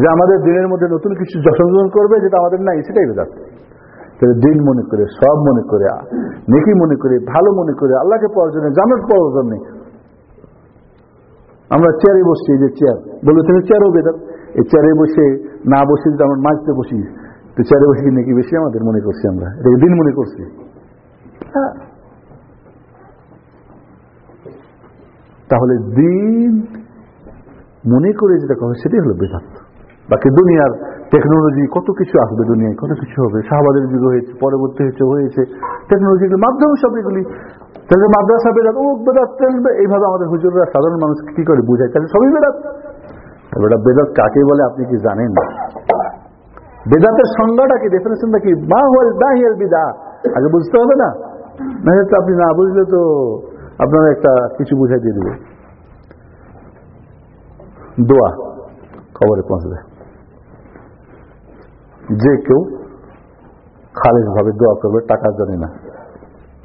যে আমাদের দিনের মধ্যে নতুন কিছু সংযোজন করবে, যেটা আমাদের নাই, সেটাই বেদাত। তাহলে দিন মনে করে, সব মনে করে, নেকি মনে করে, ভালো মনে করে, আল্লাহকে পাওয়ার জন্য জানার পাওয়ার জন্য। আমরা চেয়ারে বসছি যে চেয়ার। বলল তুমি চেয়ারও বেদাত। এই চেয়ারে বসে না বসে যদি আমরা মাঝতে বসি, তো চেয়ারে বসে নাকি বেশি আমাদের মনে করছি আমরা? এটাকে দিন মনে করছি। তাহলে দিন মনে করে যেটা কথা সেটাই হলো বেদাত বাকি দুনিয়ার টেকনোলজি কত কিছু আসবে দুনিয়ায়, কত কিছু হবে। শাহবাদের যুগ হয়েছে, পরবর্তী হয়েছে হয়েছে। টেকনোলজির মাধ্যমে সব এগুলি। তাহলে মাদ্রাসা বেদাত ও বেদাত এইভাবে আমাদের হুজুররা সাধারণ মানুষ কি করে বুঝায়? তাহলে সবই বেদাত এবার বেদাত কাকে বলে আপনি কি জানেন? বেদাতের সংজ্ঞাটা কি ডেফিনেশনটা কি? মা হল দা হিয়াল বিদা আগে বুঝতে হবে না। না আপনি না বুঝলে তো আপনার একটা কিছু বুঝাই দিয়ে দেবে দোয়া খবরে পৌঁছবে যে কেউ খালেজ ভাবে দোয়া করবে টাকা জানে না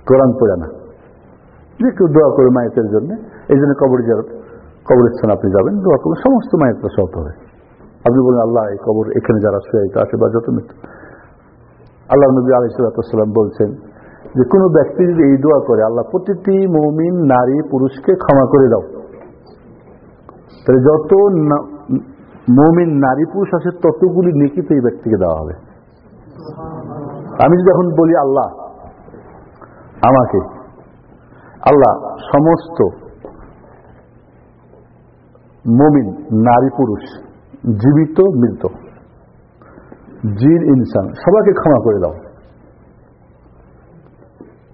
কোরআন পড়ে না যে কেউ দোয়া করবে মায়েতের জন্য এই জন্য কবর জিয়ারত কবরস্থানে আপনি যাবেন দোয়া করবেন সমস্ত মায়েতরা সহত হবে আপনি বলেন আল্লাহ এই কবর এখানে যারা শুয়ে আছে বা যত মৃত্যু আল্লাহ নবী আলিসাল্লাম বলছেন যে কোনো ব্যক্তি যদি এই দোয়া করে আল্লাহ প্রতিটি মমিন নারী পুরুষকে ক্ষমা করে দাও তাহলে যত মমিন নারী পুরুষ আছে, ততগুলি নেকিতে এই ব্যক্তিকে দেওয়া হবে। আমি যদি এখন বলি, আল্লাহ, আমাকে, আল্লাহ, সমস্ত মমিন নারী পুরুষ, জীবিত, মৃত, জিন, ইনসান, সবাইকে ক্ষমা করে দাও।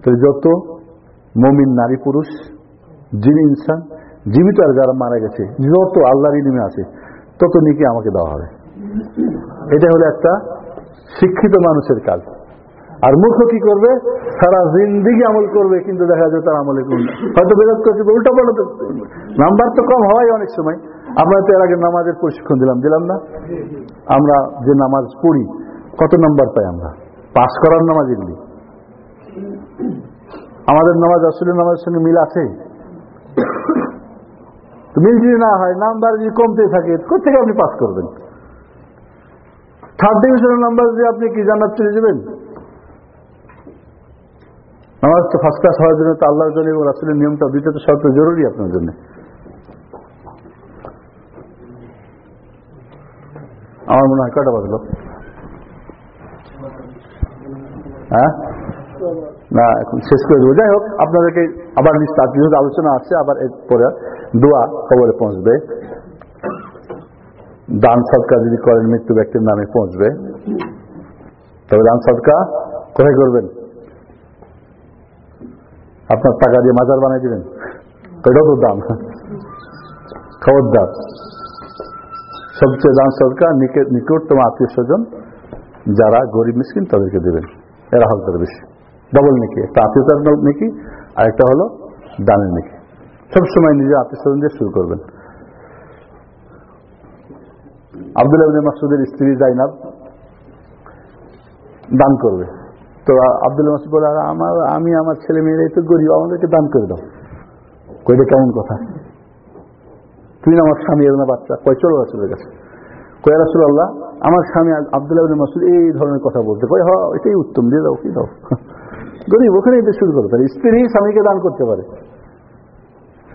তাহলে যত মমিন নারী পুরুষ, জিন, ইনসান জীবিত আর যারা মারা গেছে যত আল্লাহর ইনিমে আছে, তত নিকে আমাকে দেওয়া হবে। এটা হলো একটা শিক্ষিত মানুষের কাজ। আর মূর্খ কি করবে? সারা জিন্দিগি আমল করবে, কিন্তু দেখা যায় তার আমলে কোন হয়তো বেরোত করছে উল্টা পাল্টা নাম্বার তো কম হয় অনেক সময়। আমরা তো এর আগে নামাজের প্রশিক্ষণ দিলাম দিলাম না? আমরা যে নামাজ পড়ি, কত নাম্বার পাই আমরা? পাস করার নামাজ এগুলি আমাদের নামাজ আসলে নামাজের সঙ্গে মিল আছে? মিল যদি না হয়, নাম্বার যদি কমতে থাকে, কোথেকে আপনি পাস করবেন? থার্ড ডিভিশনের নাম্বার দিয়ে আপনি কি জানার চলে যাবেন? নামাজ তো ফার্স্ট ক্লাস হওয়ার জন্য তো আল্লাহর জন্য এবং রাসুলের নিয়মটা দুইটা তো শর্ত জরুরি আপনার জন্য। আমার মনে হয় কটা বাজলো? হ্যাঁ? না, এখন শেষ করে দেবো। যাই হোক, আপনাদেরকে আবার যেহেতু আলোচনা আছে, আবার এরপরে দোয়া খবরে পৌঁছবে। দান সৎকার যদি করেন, মৃত্যু ব্যক্তির নামে পৌঁছবে। তবে দান সৎকার কোথায় করবেন? আপনার টাকা দিয়ে মাজার বানাই দিবেন? এটাও তো দাম। খবরদার। সবচেয়ে দাম সরকার নিকটতম আত্মীয় স্বজন, যারা গরিব, মিসকিন, তাদেরকে দেবেন। এরা হকদার বেশি। ডবল নাকি একটা আত্মীয়তার নাকি আর একটা হলো দানের নাকি সবসময় নিজের আত্মীয় স্বজন দিয়ে শুরু করবেন। আব্দুল আবিন মাসুদের স্ত্রী জাইনাব দান করবে। তো আব্দুল মাসুদ বলে, "আর আমার, আমি আমার ছেলে মেয়েরা তো গরিব, আমাদেরকে দান করে দাও। কইটা কেমন কথা? তুই আমার স্বামী এর না বাচ্চা? কয়, চলো রাসুলের কাছে। কয় রাসুল আল্লাহ আমার স্বামী আব্দুল আবিন মাসুদ এই ধরনের কথা বলতে কয় হ এটাই উত্তম, দিয়ে দাও, কি দাও? গরিব ওখানে এটা শুরু করতে পারে স্ত্রী স্বামীকে দান করতে পারে,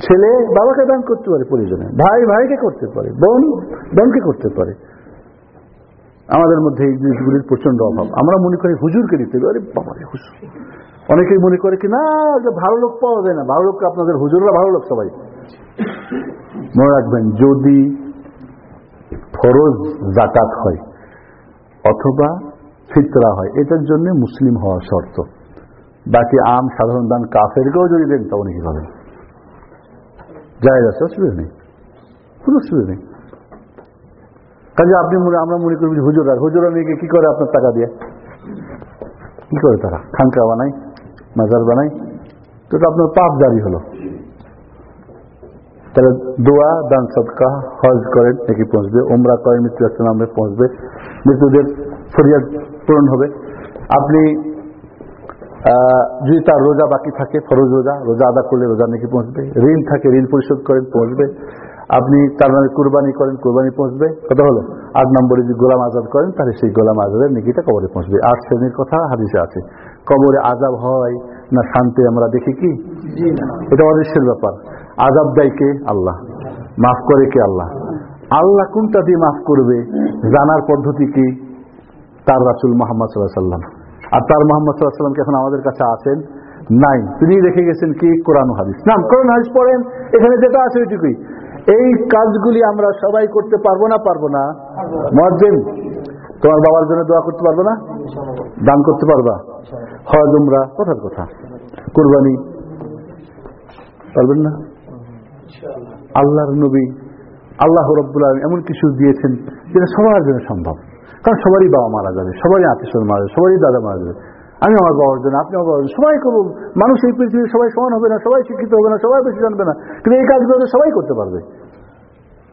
ছেলে বাবাকে দান করতে পারে প্রয়োজনে, ভাই ভাইকে করতে পারে, বোন বোনকে করতে পারে। আমাদের মধ্যে এই জিনিসগুলির প্রচণ্ড অভাব। আমরা মনে করি হুজুরকে দিতে হবে। আরে বাবা হুজুর। অনেকেই মনে করে কি, না, যে ভালো লোক পাওয়া যায় না। ভালো লোককে আপনাদের হুজুররা ভালো লোক সবাই। মনে রাখবেন, যদি ফরজ জাকাত হয় অথবা ফিতরা হয়, এটার জন্য মুসলিম হওয়া শর্ত। বাকি আম সাধারণ দান কাফেরকেও যদি দেন তা উনি কি পাবেন যায় আছে অসুবিধা নেই। কোনো অসুবিধা নেই। কাজে আপনি আমরা মনে করি যে হুজুরা নিয়ে কি করে আপনার টাকা দিয়ে? কি করে তারা? খানকা বানাই মাজার বানাই তো আপনার পাপ জারি হলো। তাহলে দোয়া, দান সদকা হজ করেন, নাকি পৌঁছবে ওমরা করেন মৃত্যু একটা নামে পৌঁছবে। মৃত্যুদের ফরিয়াদ পূরণ হবে। আপনি যদি তার রোজা বাকি থাকে ফরজ রোজা রোজা আদা করলে রোজা নাকি পৌঁছবে? ঋণ থাকে ঋণ পরিশোধ করেন পৌঁছবে। আপনি তার নামে কুরবানি করেন কুরবানি পৌঁছবে। কত হলো? আট নম্বরে যদি গোলাম আজাদ করেন তাহলে সেই গোলাম আজাদের নিকিটা কবরে পৌঁছবে। আট শ্রেণির কথা হাদিসে আছে। কবরে আজাব হয় না শান্তি আমরা দেখি কি? এটা অদৃশ্যের ব্যাপার। আজাব দেয় কে? আল্লাহ। মাফ করে কে? আল্লাহ। আল্লাহ কোনটা দিয়ে মাফ করবে? জানার পদ্ধতি কি? তার রাসুল মোহাম্মদ সাল্লাহ সাল্লাম আর তার মোহাম্মদ সাল্লাহ সাল্লামকে এখন আমাদের কাছে আছেন? নাই। তিনি রেখে গেছেন কি? কোরআন হাদিস। নাম, কোরআন হাদিস পড়েন। এখানে যেটা আছে ওইটুকুই। এই কাজগুলি আমরা সবাই করতে পারব না পারব না? মজ্জেন তোমার বাবার জন্য দোয়া করতে পারব না? দান করতে পারবা? হজ উমরা কথার কথা। কুরবানি, পারবেন না? আল্লাহর নবী, আল্লাহ রব্বুল আলম এমন কিছু দিয়েছেন যেটা সবার জন্য সম্ভব। কারণ সবারই বাবা মারা যাবে, সবারই আত্মীয় মারা যাবে, সবারই দাদা মারা যাবে। আমি আমার বাবার জন্য, আপনি আমার বাবার সবাই করব মানুষ এই পৃথিবীর সবাই সমান হবে না, সবাই শিক্ষিত হবে না, সবাই বেশি জানবে না। কিন্তু এই কাজগুলো সবাই করতে পারবে।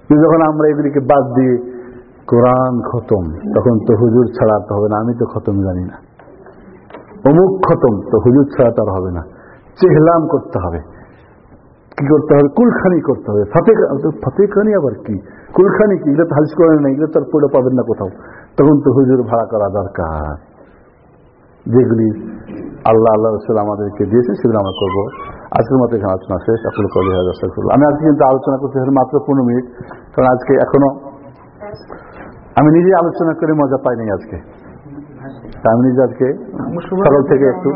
কিন্তু যখন আমরা এগুলিকে বাদ দিয়ে কোরআন খতম, তখন তো হুজুর ছাড়া তো হবে না, আমি তো খতম জানি না। অমুক খতম, তো হুজুর ছাড়া তার হবে না। চেহলাম করতে হবে। কি করতে হবে? কুলখানি করতে হবে। ফাতে ফাতেখানি আবার কি? কুলখানি কি? এগুলো তো হালিশ করেন না এগুলো তো আর পড়ে পাবেন না কোথাও। তখন তো হুজুর ভাড়া করা দরকার। যেগুলি আল্লাহ আল্লাহ রসুল আমাদেরকে দিয়েছে, সেগুলো আমরা করব। আজকের মতো এখানে আলোচনা শেষ। আপনার কলি করব আমি আজকে কিন্তু আলোচনা করতে মাত্র পনেরো মিনিট, কারণ আজকে এখনও আমি নিজে আলোচনা করে মজা পাইনি আজকে। আমি নিজে আজকে সকাল থেকে একটু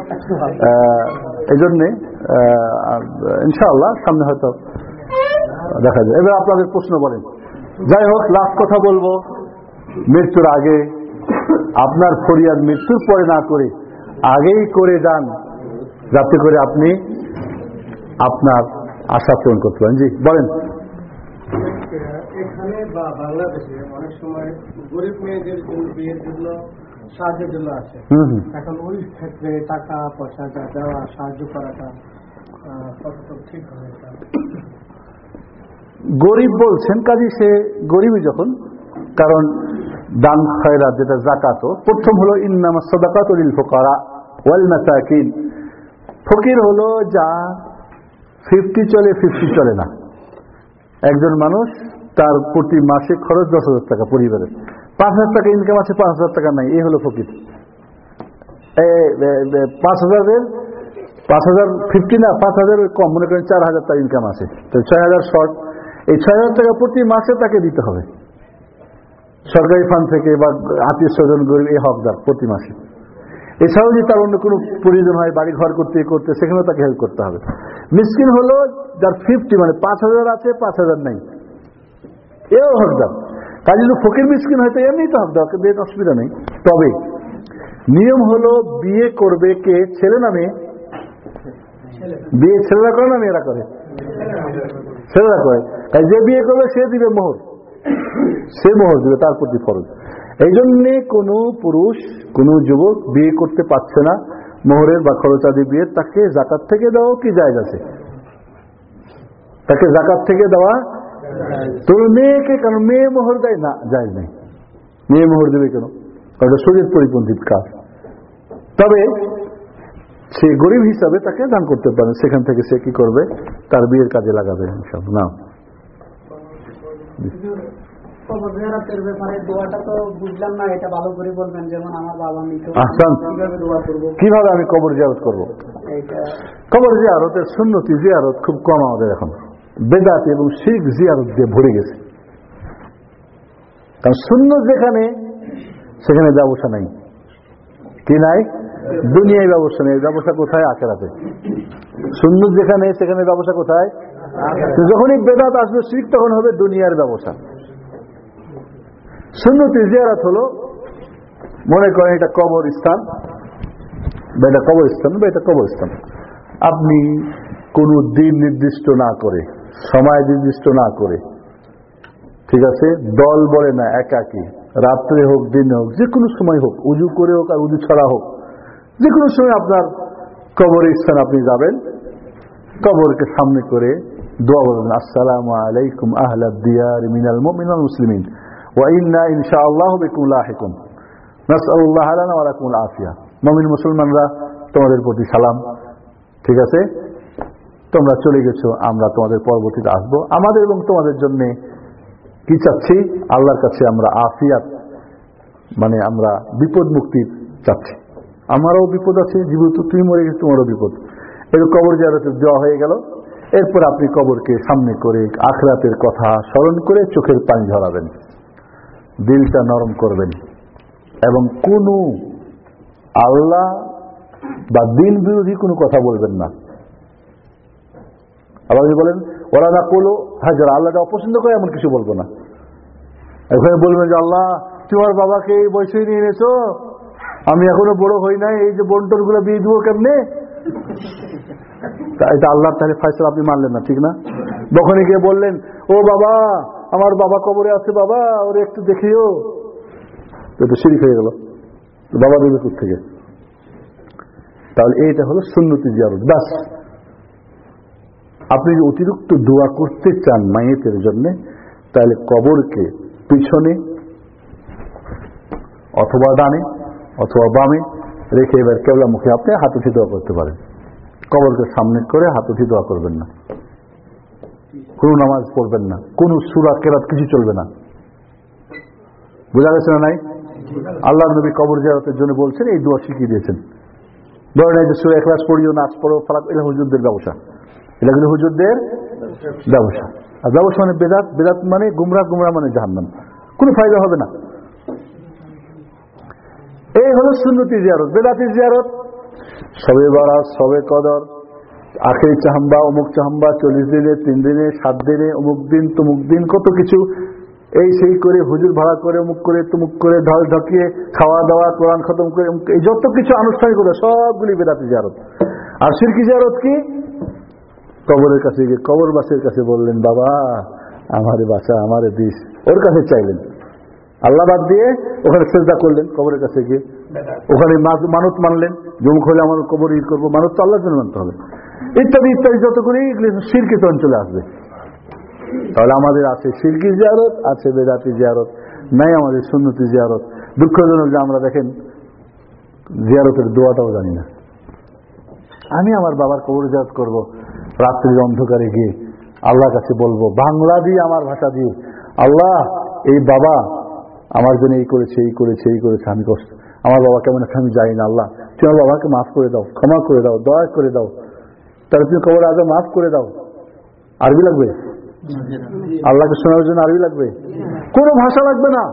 এই জন্যে ইনশাআল্লাহ সামনে হয়তো দেখা যায়। এবার আপনাদের প্রশ্ন বলেন। যাই হোক লাস্ট কথা বলব। মৃত্যুর আগে আপনার ফরিয়াদ মৃত্যুর পরে না করে আগেই করে যান যাতে করে আপনি আপনার আশা পূরণ করতে পারেন। জি বলেন। এখানে বা বাংলাদেশে অনেক সময় গরিব মেয়েদের বিয়ের জন্য সাহায্যের জন্য আছে। এখন ওই ক্ষেত্রে টাকা পয়সা যা দেওয়া সাহায্য করাটা ঠিক হবে গরিব বলছেন কাজে সে গরিবই যখন কারণ দান খয়রাত যেটা জাকাত প্রথম হলো ইন্নামা সদাকাত ফুকারা ওয়াল মাসাকিন। ফকির হলো যা ফিফটি চলে ফিফটি চলে না। একজন মানুষ তার প্রতি মাসে খরচ দশ হাজার টাকা পরিবারের পাঁচ হাজার টাকা ইনকাম আছে, পাঁচ হাজার টাকা নাই এই হলো ফকির। পাঁচ হাজারের, পাঁচ হাজার ফিফটি না, পাঁচ হাজার কম, মনে করেন চার হাজার টাকা ইনকাম আছে। তো ছয় হাজার শর্ট এই ছয় হাজার টাকা প্রতি মাসে তাকে দিতে হবে। সরকারি ফান্ড থেকে বা আত্মীয় স্বজন গরিব, এই হকদার প্রতি মাসে। এছাড়াও যদি তার অন্য কোনো প্রয়োজন হয় বাড়ি ঘর করতে করতে, সেখানেও তাকে হেল্প করতে হবে। মিসকিন হলো যার ফিফটি মানে পাঁচ হাজার আছে, পাঁচ হাজার নেই। এও হকদার। তার যদি ফকির মিসকিন হয়তো এমনি তো হকদার দিয়ে অসুবিধা নেই। তবে নিয়ম হলো বিয়ে করবে কে? ছেলে না মেয়ে? বিয়ে ছেলেরা করে না মেয়েরা করে? ছেলেরা করে। তাই যে বিয়ে করবে, সে দিবে মোহর। সে মোহর দিবে তার প্রতি ফরজ। এই জন্যে কোনো পুরুষ, কোনো যুবক বিয়ে করতে পারছে না, মোহরের বা খরচাদি বিয়ে, তাকে জাকাত থেকে দেওয়া কি যায় আছে? তাকে জাকাত থেকে দেওয়া তোর মেয়েকে কেন? মেয়ে মোহর দেয়? না যায় নাই। মেয়ে মোহর দেবে কেন? কারণ শরীর পরিপন্থী কাজ। তবে সে গরিব হিসাবে তাকে দান করতে পারে। সেখান থেকে সে কি করবে? তার বিয়ের কাজে লাগাবে না কীভাবে করব? কীভাবে আমি কবর জিয়ারত করব? কবর জিয়ারতের সুন্নতি জিয়ারত খুব কম আমাদের এখন। বেদাত এবং শিখ জিয়ারত দিয়ে ভরে গেছে। কারণ শূন্য যেখানে সেখানে ব্যবসা নাই। কি নাই? দুনিয়ায় ব্যবসা নেই। ব্যবসা কোথায়? আখেরাতে। শূন্য যেখানে সেখানে ব্যবসা কোথায়? যখনই বেদাত আসবে, শিখ তখন হবে দুনিয়ার ব্যবসা। সুন্নতি জিয়ারত হলো, মনে করেন এটা কবরস্থান বা এটা কবরস্থান বা এটা কবরস্থান আপনি কোনো দিন নির্দিষ্ট না করে, সময় নির্দিষ্ট না করে, ঠিক আছে, দল বলে না, একাকি, রাত্রে হোক, দিনে হোক, যে কোনো সময় হোক, উজু করে হোক আর উজু ছড়া হোক, যে কোনো সময় আপনার কবরের স্থান আপনি যাবেন, কবরকে সামনে করে দোয়া বলবেন আসসালামু আলাইকুম আহলা দিয়ার মিনাল মুমিনাল মুসলিমিন, ওয়া ইন্না ইনশাআল্লাহু বিকুম লাহিকুম নাসআলুল্লাহ লানা ওয়া লাকুমুল আফিয়া। মুমিন মুসলমানরা, তোমাদের প্রতি সালাম। ঠিক আছে? তোমরা চলে গেছো, আমরা তোমাদের পরবর্তীতে আসব। আমাদের এবং তোমাদের জন্য কি চাচ্ছি? আল্লাহর কাছে আমরা আফিয়াত মানে আমরা বিপদ মুক্তি চাচ্ছি। আমারও বিপদ আছে, যেহেতু তুমি মরে গেছো, তোমারও বিপদ। এর কবর জিয়ারতে দেওয়া হয়ে গেল। এরপর আপনি কবরকে সামনে করে আখরাতের কথা স্মরণ করে চোখের পানি ঝরাবেন। দিলটা নরম করবেন। এবং কোনো আল্লাহ বা দিন বিরোধী কোনো কথা বলবেন না। আল্লাহ বলেন ওরা না করল হ্যাঁ হাজার আল্লাহটা অপছন্দ করে এমন কিছু বলব না। এখানে বলবেন যে, আল্লাহ তোমার বাবাকে এই বয়সে নিয়ে এনেছো। আমি এখনও বড় হই নাই, এই যে বন্টনগুলো বিয়ে দিব কেমনে? এটা আল্লাহ তাহলে ফাইসলা আপনি মানলেন না, ঠিক না? তখনই গিয়ে বললেন, ও বাবা, আমার বাবা কবরে আছে বাবা, ওরে একটু দেখিও। তো শিরিক হয়ে গেল। বাবা দেবে থেকে তাহলে এইটা হলো সুন্নতি জিয়ারত, ব্যাস। আপনি যদি অতিরিক্ত দোয়া করতে চান মায়েতের জন্য, তাহলে কবরকে পিছনে অথবা ডানে অথবা বামে রেখে এবার কেবলা মুখে আপনি হাতে দোয়া করতে পারেন। কবরকে সামনে করে হাত উঠে দোয়া করবেন না। কোনো নামাজ পড়বেন না। কোনো সুরা কেরাত কিছু চলবে না। বোঝা গেছে না নাই? আল্লাহ নবী কবর জিয়ারতের জন্য বলছেন, এই দোয়া শিখিয়ে দিয়েছেন। ধরেন এই যে সুরা এখলাস পড়িও নাচ পড়ো ফালাক এটা হুজুরদের ব্যবসা। এটা কিন্তু হুজুরদের ব্যবসা। আর ব্যবসা মানে বেদাত বেদাত মানে গুমরা গুমরা মানে জাহান্নাম। কোনো ফায়দা হবে না। এই হলো সুন্নতি জিয়ারত, বেদাতি জিয়ারত। সবে বারাত, সবে কদর, আখের চাহাম্বা, অমুক চাহাম্বা, চল্লিশ দিনে, তিন দিনে, সাত দিনে, অমুক দিন, তমুক দিন, কত কিছু। এই সেই করে হুজুর ভাড়া করে, অমুক করে, তুমুক করে, ঢল ঢকিয়ে খাওয়া দাওয়া, কোরআন খতম করে এই যত কিছু আনুষ্ঠানিক করে সবগুলি বেদাতি জিয়ারত। আর সিরকি জিয়ারত কি? কবরের কাছে গিয়ে কবরবাসীর কাছে বললেন, বাবা, আমারে বাসা আমারে দিস। ওর কাছে চাইলেন। আল্লাহ বাদ দিয়ে ওখানে শ্রদ্ধা করলেন কবরের কাছে গিয়ে। ওখানে মানত মানলেন জমুক হলে আমার কবর ই করব, মানত তো আল্লাহর জন্য মানতে হবে। ইত্যাদি ইত্যাদি যত যতগুলি শিরকিত অঞ্চলে আসবে। তাহলে আমাদের আছে শিরকি জিয়ারত, আছে বেদাতি জিয়ারত, নাই আমাদের সুন্নতি জিয়ারত। দুঃখজনক যে আমরা দেখেন, জিয়ারতের দোয়াটাও জানি না। আমি আমার বাবার কবর জিয়ারত করব, রাত্রির অন্ধকারে গিয়ে আল্লাহর কাছে বলব, বাংলা দিয়ে আমার ভাষা দিয়ে আল্লাহ, এই বাবা আমার জন্য এই করেছে এই করেছে এই করেছে, আমি কষ্ট আমার বাবা কেমন আছে আমি জানি না আল্লাহ। তুমি আমার বাবাকে মাফ করে দাও, ক্ষমা করে দাও, দয়া করে দাও। তাহলে তুমি কবর আগে মাফ করে দাও। আরবি লাগবে? আল্লাহকে শোনার জন্য আরবি লাগবে? কোনো ভাষা লাগবে না।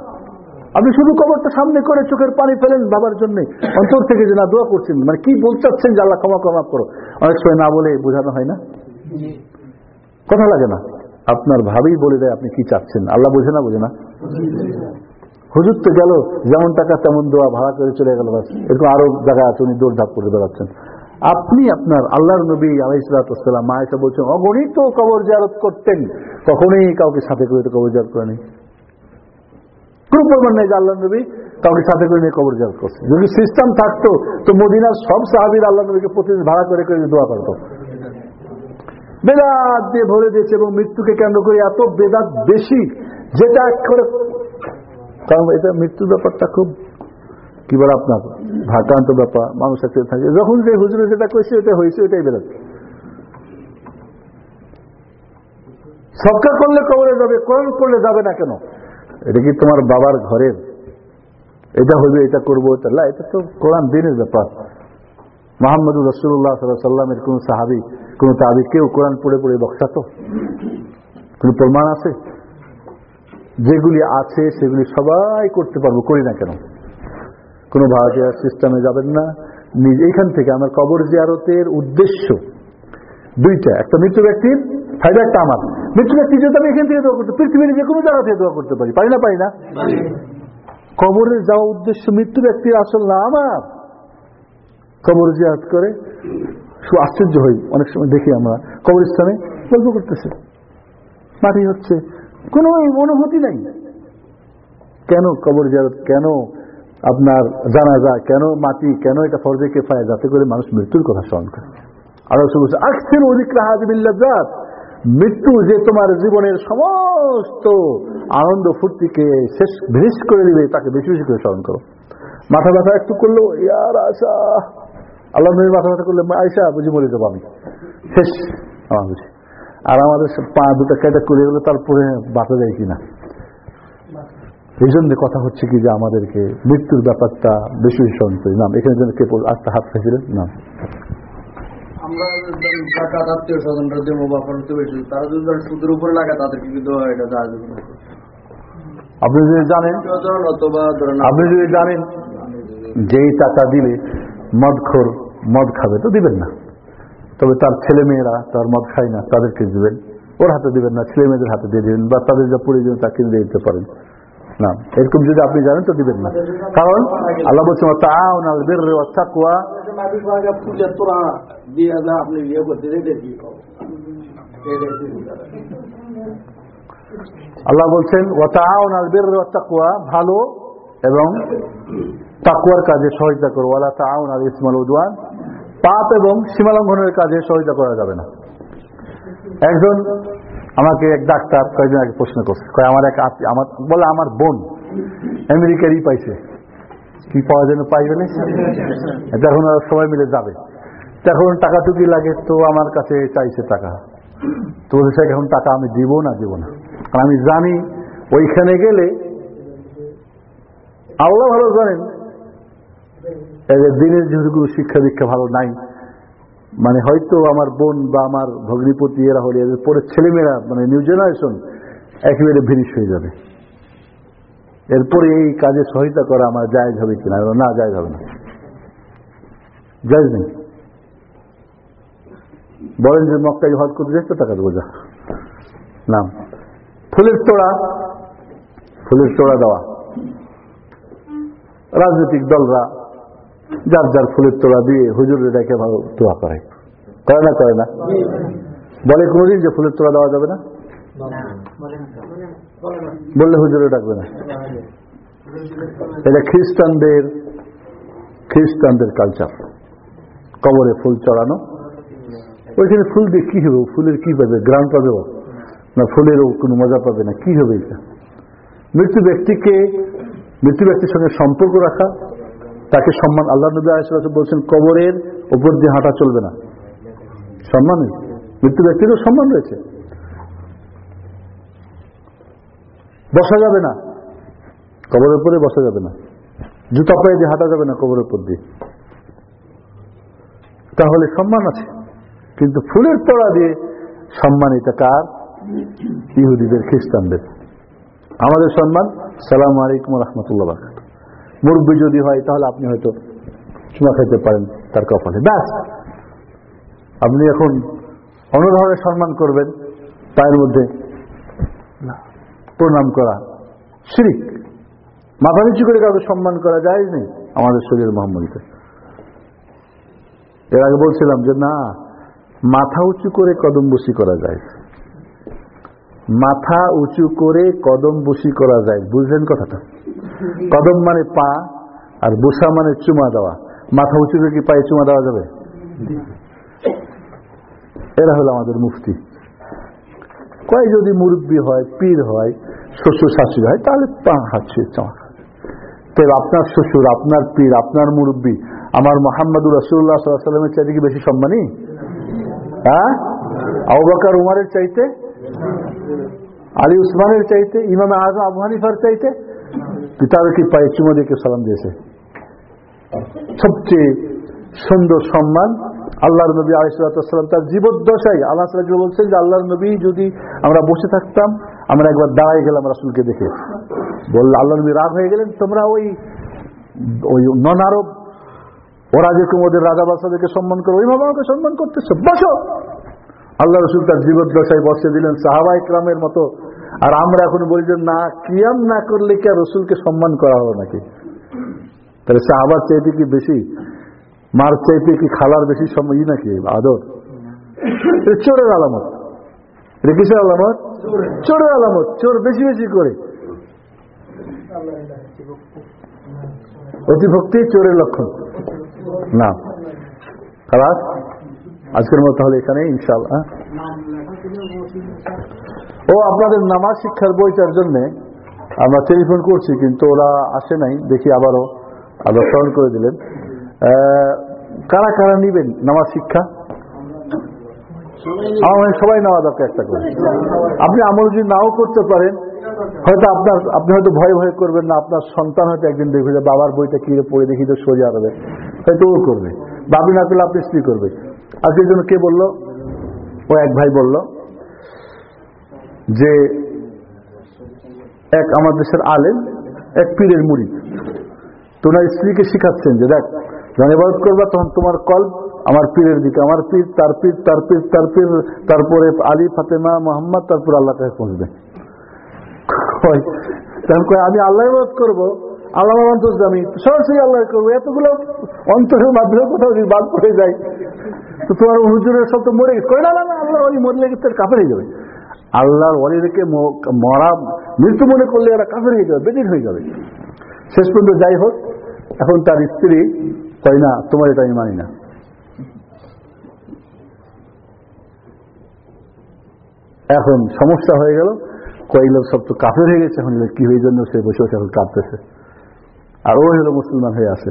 আপনি শুধু কবরটা সামনে করে চোখের পানি ফেলেন বাবার জন্য। অন্তর থেকে যে না, দোয়া করছেন। মানে কি বলতে চাচ্ছেন যে আল্লাহ ক্ষমা ক্ষমা করো। অনেক সময় না বলে বোঝানো হয় না? কথা লাগে না। আপনার ভাবেই বলে দেয় আপনি কি চাচ্ছেন। আল্লাহ বোঝে না বোঝে না। হুজুর তো গেল, যেমন টাকা তেমন দোয়া ভাড়া করে চলে গেল বাস। এরকম আরও জায়গা আছে, উনি দৌড় ধাপ করে বেড়াচ্ছেন। আপনি আপনার আল্লাহর নবী আলাইসালাম মায়েশা বলছেন, অগণিত কবর জিয়ারত করতেন। কখনোই কাউকে সাথে করে তো কবর জিয়ারত করেনি। কোন প্রমাণ নেই যে আল্লাহ নবী কাউকে সাথে করে নিয়ে কবর জিয়ারত করছে। যদি সিস্টেম থাকতো, তো মদিনার সব সাহাবির আল্লাহ নবীকে প্রতিদিন ভাড়া করে করে দোয়া করতো। বেদাত দিয়ে ভরে দিয়েছে এবং মৃত্যুকে কেন্দ্র করে এত বেদাত বেশি, যেটা করে কারণ এটা মৃত্যুর ব্যাপারটা খুব, কি বলে আপনার ভাটান্ত ব্যাপার, মানুষ একসাথে থাকে। যখন যে হুজুরে যেটা করেছে ওটা হয়েছে ওটাই বেরোচ্ছে সবকা করলে কবরে যাবে, কোরআন করলে যাবে না কেন? এটা কি তোমার বাবার ঘরের? এটা হইবে এটা করব, এটা এটা তো কোরআন দিনের ব্যাপার। মোহাম্মদুর রসুল্লাহ সাল্লামের কোন সাহাবি, কোন তাবি কেউ কোরআন পড়ে পড়ে বক্সাতো কোন প্রমাণ আছে? যেগুলি আছে, সেগুলি সবাই করতে পারব, করি না কেন? কোন ভাড়াটিয়ার সিস্টেমে যাবেন না। নিজ এইখান থেকে আমার কবর জিয়ারতের উদ্দেশ্য দুইটা। একটা মৃত্যু ব্যক্তির ফায়দা, একটা আমার। মৃত্যু ব্যক্তি যদি আমি এখান থেকে দোয়া করতে পৃথিবীর যে কোনো জায়গা থেকে দোয়া করতে পারি। পারি না পারি না? কবরে যাওয়া উদ্দেশ্য মৃত্যু ব্যক্তির আসল না, আমার। কবর জিয়ারত করে খুব আশ্চর্য হই। অনেক সময় দেখি আমরা কবরস্থানে গল্প করতেছে। মাটি হচ্ছে কোনো অনুভূতি নাই। কেন কবর জিয়ারত? কেন আপনার জানাজা? কেন মাটি? কেন এটা ফরজে কেফায়? যাতে করে মানুষ মৃত্যুর কথা স্মরণ করে। আরও বলছে আকসের অধিক রাহাজিবিল্লাজাত মৃত্যু যে তোমার জীবনের সমস্ত আনন্দ ফুর্তিকে শেষ ভেস করে দিবে, তাকে বেশি বেশি করে স্মরণ করো। মাথা ব্যথা একটু করল ইয়ার আশা আল্লাহ মাথা ব্যথা করলে আয়সা বুঝি মরে যাব আমি। শেষ। আমার বুঝি আর আমাদের পা দুটো কেটে করে গেলে তারপরে বাঁচা যায় কিনা? এই জন্য কথা হচ্ছে কি যে আমাদেরকে মৃত্যুর ব্যাপারটা বেশি বেশি স্মরণ নাম এখানে যেন কে আটটা হাত খাইছিলেন নাম। আমরা টাকা আত্মীয় স্বজনরা দেবো বা প্রতিবেশী তারা যদি ধরেন সুদের উপরে লাগে তাদেরকে কিন্তু এটা সাহায্য আপনি যদি জানেন ধরেন আপনি যদি জানেন যেই টাকা দিলে মদ খোর মদ খাবে তো দিবেন না। তবে তার ছেলে মেয়েরা তার মদ খায় না, তাদেরকে দিবেন। ওর হাতে দিবেন না ছেলে মেয়েদের হাতে দিয়ে দিবেন বা তাদের যা প্রয়োজন তা কিনে দিয়ে দিতে পারেন। না, এরকম যদি আপনি জানেন তো দিবেন না। কারণ আল্লাহ কি আল্লাহ বলছেন, ওয়া তাআউন আল বিররি ওয়াত তাকওয়া, ভালো এবং তাকওয়ার কাজে সহায়তা করো। ওয়ালা তাআউন আল ইসমাল উদওয়ান। পাপ এবং সীমালঙ্ঘনের কাজে সহায়তা করা যাবে না। একজন আমাকে, এক ডাক্তার কয়েকদিন আগে প্রশ্ন করছে। আমার এক আমার বলে, আমার বোন আমেরিকারই পাইছে। কি পাওয়া যেন পাইবে না? ওরা সবাই মিলে যাবে। তো এখন টাকা টুকি লাগে, তো আমার কাছে চাইছে টাকা। তো বলছে এখন টাকা আমি দিব না দিব না। কারণ আমি জানি, ওইখানে গেলে আল্লাহ ভালো জানেন এদের দিনের যেহেতু কোনো শিক্ষা দীক্ষা ভালো নাই মানে হয়তো আমার বোন বা আমার ভগ্নিপতি এরা হলে এদের পরে ছেলেমেয়েরা মানে নিউ জেনারেশন একেবারে ভিরিশ হয়ে যাবে। এরপরে এই কাজে সহায়তা করা আমার জায়জ হবে কিনা, না জায়জ হবে না। জায়জ নেই। বলেন যে মক্কায় হজ করতে যাচ্ছে, টাকা যা। নাম। ফুলের তোড়া ফুলের তোড়া দেওয়া। রাজনৈতিক দলরা যার যার ফুলের তোড়া দিয়ে হুজুরে দেখে ভালো দোয়া করে। করে না করে না? বলে কোনোদিন যে ফুলের তোড়া দেওয়া যাবে না? বললে হুজুরে ডাকবে না। এটা খ্রিস্টানদের খ্রিস্টানদের কালচার কবরে ফুল চড়ানো। ওইখানে ফুল দিয়ে কি হবে? ফুলের কি পাবে? গ্রাম পাবে না ফুলেরও কোনো মজা পাবে না? কি হবে এটা? মৃত্যু ব্যক্তিকে, মৃত্যু ব্যক্তির সঙ্গে সম্পর্ক রাখা। তাকে সম্মান আল্লাহ নবী আলাইসাল্লাম বলছেন, কবরের উপর দিয়ে হাঁটা চলবে না। সম্মান মৃত্যু ব্যক্তিরও সম্মান রয়েছে। বসা যাবে না। কবরের উপরে বসা যাবে না। জুতা পায়ে দিয়ে হাঁটা যাবে না কবরের উপর দিয়ে। তাহলে সম্মান আছে। কিন্তু ফুলের তলা দিয়ে সম্মান এটা কার? ইহুদিদের, খ্রিস্টানদের। আমাদের সম্মান, সালাম আলাইকুম রহমতুল্লাহ মুরব্বী যদি হয়, তাহলে আপনি হয়তো চুমা খাইতে পারেন তার কপালে। ব্যাস। আপনি এখন অন্য ধরনের সম্মান করবেন, পায়ের মধ্যে প্রণাম করা শিরিক। মাথা নিচু করে কাউকে সম্মান করা যায় নেই আমাদের শরীর মোহাম্মদীতে এর আগে বলছিলাম যে, না, মাথা উঁচু করে কদম বসি করা যায়। মাথা উঁচু করে কদম বসি করা যায়। বুঝলেন কথাটা? কদম মানে পা আর বসা মানে চুমা দেওয়া। মাথা উঁচু কি পায়ে চুমা দেওয়া যাবে? এরা হলো আমাদের মুফতি। কয় যদি মুরব্বী হয়, পীর হয়, শ্বশুর শাশুড়ি হয়, তাহলে পা ছুঁয়ে চাওয়া তবে আপনার শ্বশুর, আপনার পীর, আপনার মুরব্বী, আমার মোহাম্মদুর রসুল্লাহ সাল্লামের চাইতে কি বেশি সম্মানী? হ্যাঁ? আবাকার উমারের চাইতে? আলী উসমানের চাইতে? ইমাম আজম, আবু হানিফার চাইতে? পিতার কি পায়ে চুমো দিয়ে কেউ সালাম দিয়েছে। সবচেয়ে সুন্দর সম্মান আল্লাহর নবী আলিসাল্লাম তার জীবদ্দশাই আল্লাহ সাল্লাহ বলছেন যে, আল্লাহর নবী যদি আমরা বসে থাকতাম, আমরা একবার দাঁড়াই গেলাম রাসুলকে দেখে। বলল আল্লাহ নবী রাগ হয়ে গেলেন, তোমরা ওই ওই নন আরব ওরা যেরকম ওদের রাজা বাসাদেরকে সম্মান করো, ওইভাবে আমাকে সম্মান করতেছে। বসো। আল্লাহ রসুল তার জীবদ্দশায় বসে দিলেন সাহাবা ইকরামের মতো আর আমরা এখন বলি যে, না, কিয়াম না করলে কি আর রসুলকে সম্মান করা হলো নাকি? তাহলে সাহাবার চাইতে কি বেশি? মার চাইতে কি খালার বেশি সময় নাকি? আদর? চোরের আলামত। কিসের আলামত? চোরের আলামত। চোর বেশি বেশি করে। অতিভক্তি চোরের লক্ষণ। না। খালাস? আজকের মতো তাহলে এখানে ইনশাল্লাহ হ্যাঁ? ও আপনাদের নামাজ শিক্ষার বইটার জন্য আমরা টেলিফোন করছি, কিন্তু ওরা আসে নাই। দেখি আবারও আবার স্মরণ করে দিলেন। কারা কারা নিবেন নামাজ শিক্ষা? আমার সবাই নেওয়া দরকার একটা করে। আপনি আমল যদি নাও করতে পারেন, হয়তো আপনার, আপনি হয়তো ভয় ভয় করবেন না, আপনার সন্তান হয়তো একদিন দেখবে যে বাবার বইটা কি রে পড়ে দেখি তো সোজা হবে হয়তো ও করবে। বাবি না করলে আপনি স্ত্রী করবে আজকের জন্য কে বলল? ও এক ভাই বলল যে এক আমার দেশের আলেম, এক পীরের মুড়ি তোমার স্ত্রীকে শিখাচ্ছেন যে, দেখ, যখন এবাদত করবা, তখন তোমার কল আমার পীরের দিকে। আমার পীর, তার পীর তার পীর তার পীর, তারপরে আলী, ফাতেমা, মোহাম্মদ, তারপর আল্লাহ কাছে পৌঁছবে। আমি আল্লাহ ইবাদত করব, আল্লাহ আমি সরাসরি আল্লাহ করব। এতগুলো অন্তরের মাধ্যমে কোথাও যদি বাদ পড়ে যায়, তো তোমার হুজুরের সব তো মরে গেছে। না আল্লাহর অলি মরলে গেছে হয়ে যাবে। আল্লাহর অলিদেরকে ম- মরা, মৃত্যু মনে করলে এরা কাফের হয়ে যাবে বেদিন হয়ে যাবে। শেষ পর্যন্ত যাই হোক, এখন তার স্ত্রী তাই না, তোমার এটা আমি মানি না। এখন সমস্যা হয়ে গেল, কয় লোক সব তো কাফের হয়ে গেছে, এখন কি হয়ে জন্য সে বসে বসে এখন কাঁদতেছে। আর ও হলো মুসলমান হয়ে আছে।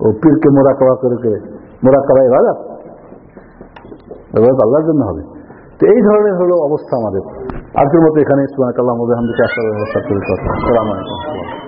ও পীরকে মোরা করা করে করে, মোরা করা এবার এবার আল্লাহর জন্য হবে। তো এই ধরনের হলো অবস্থা আমাদের। আজকের মতো এখানে সুবাহ আল্লাহ আসার ব্যবস্থা করে আলাইকুম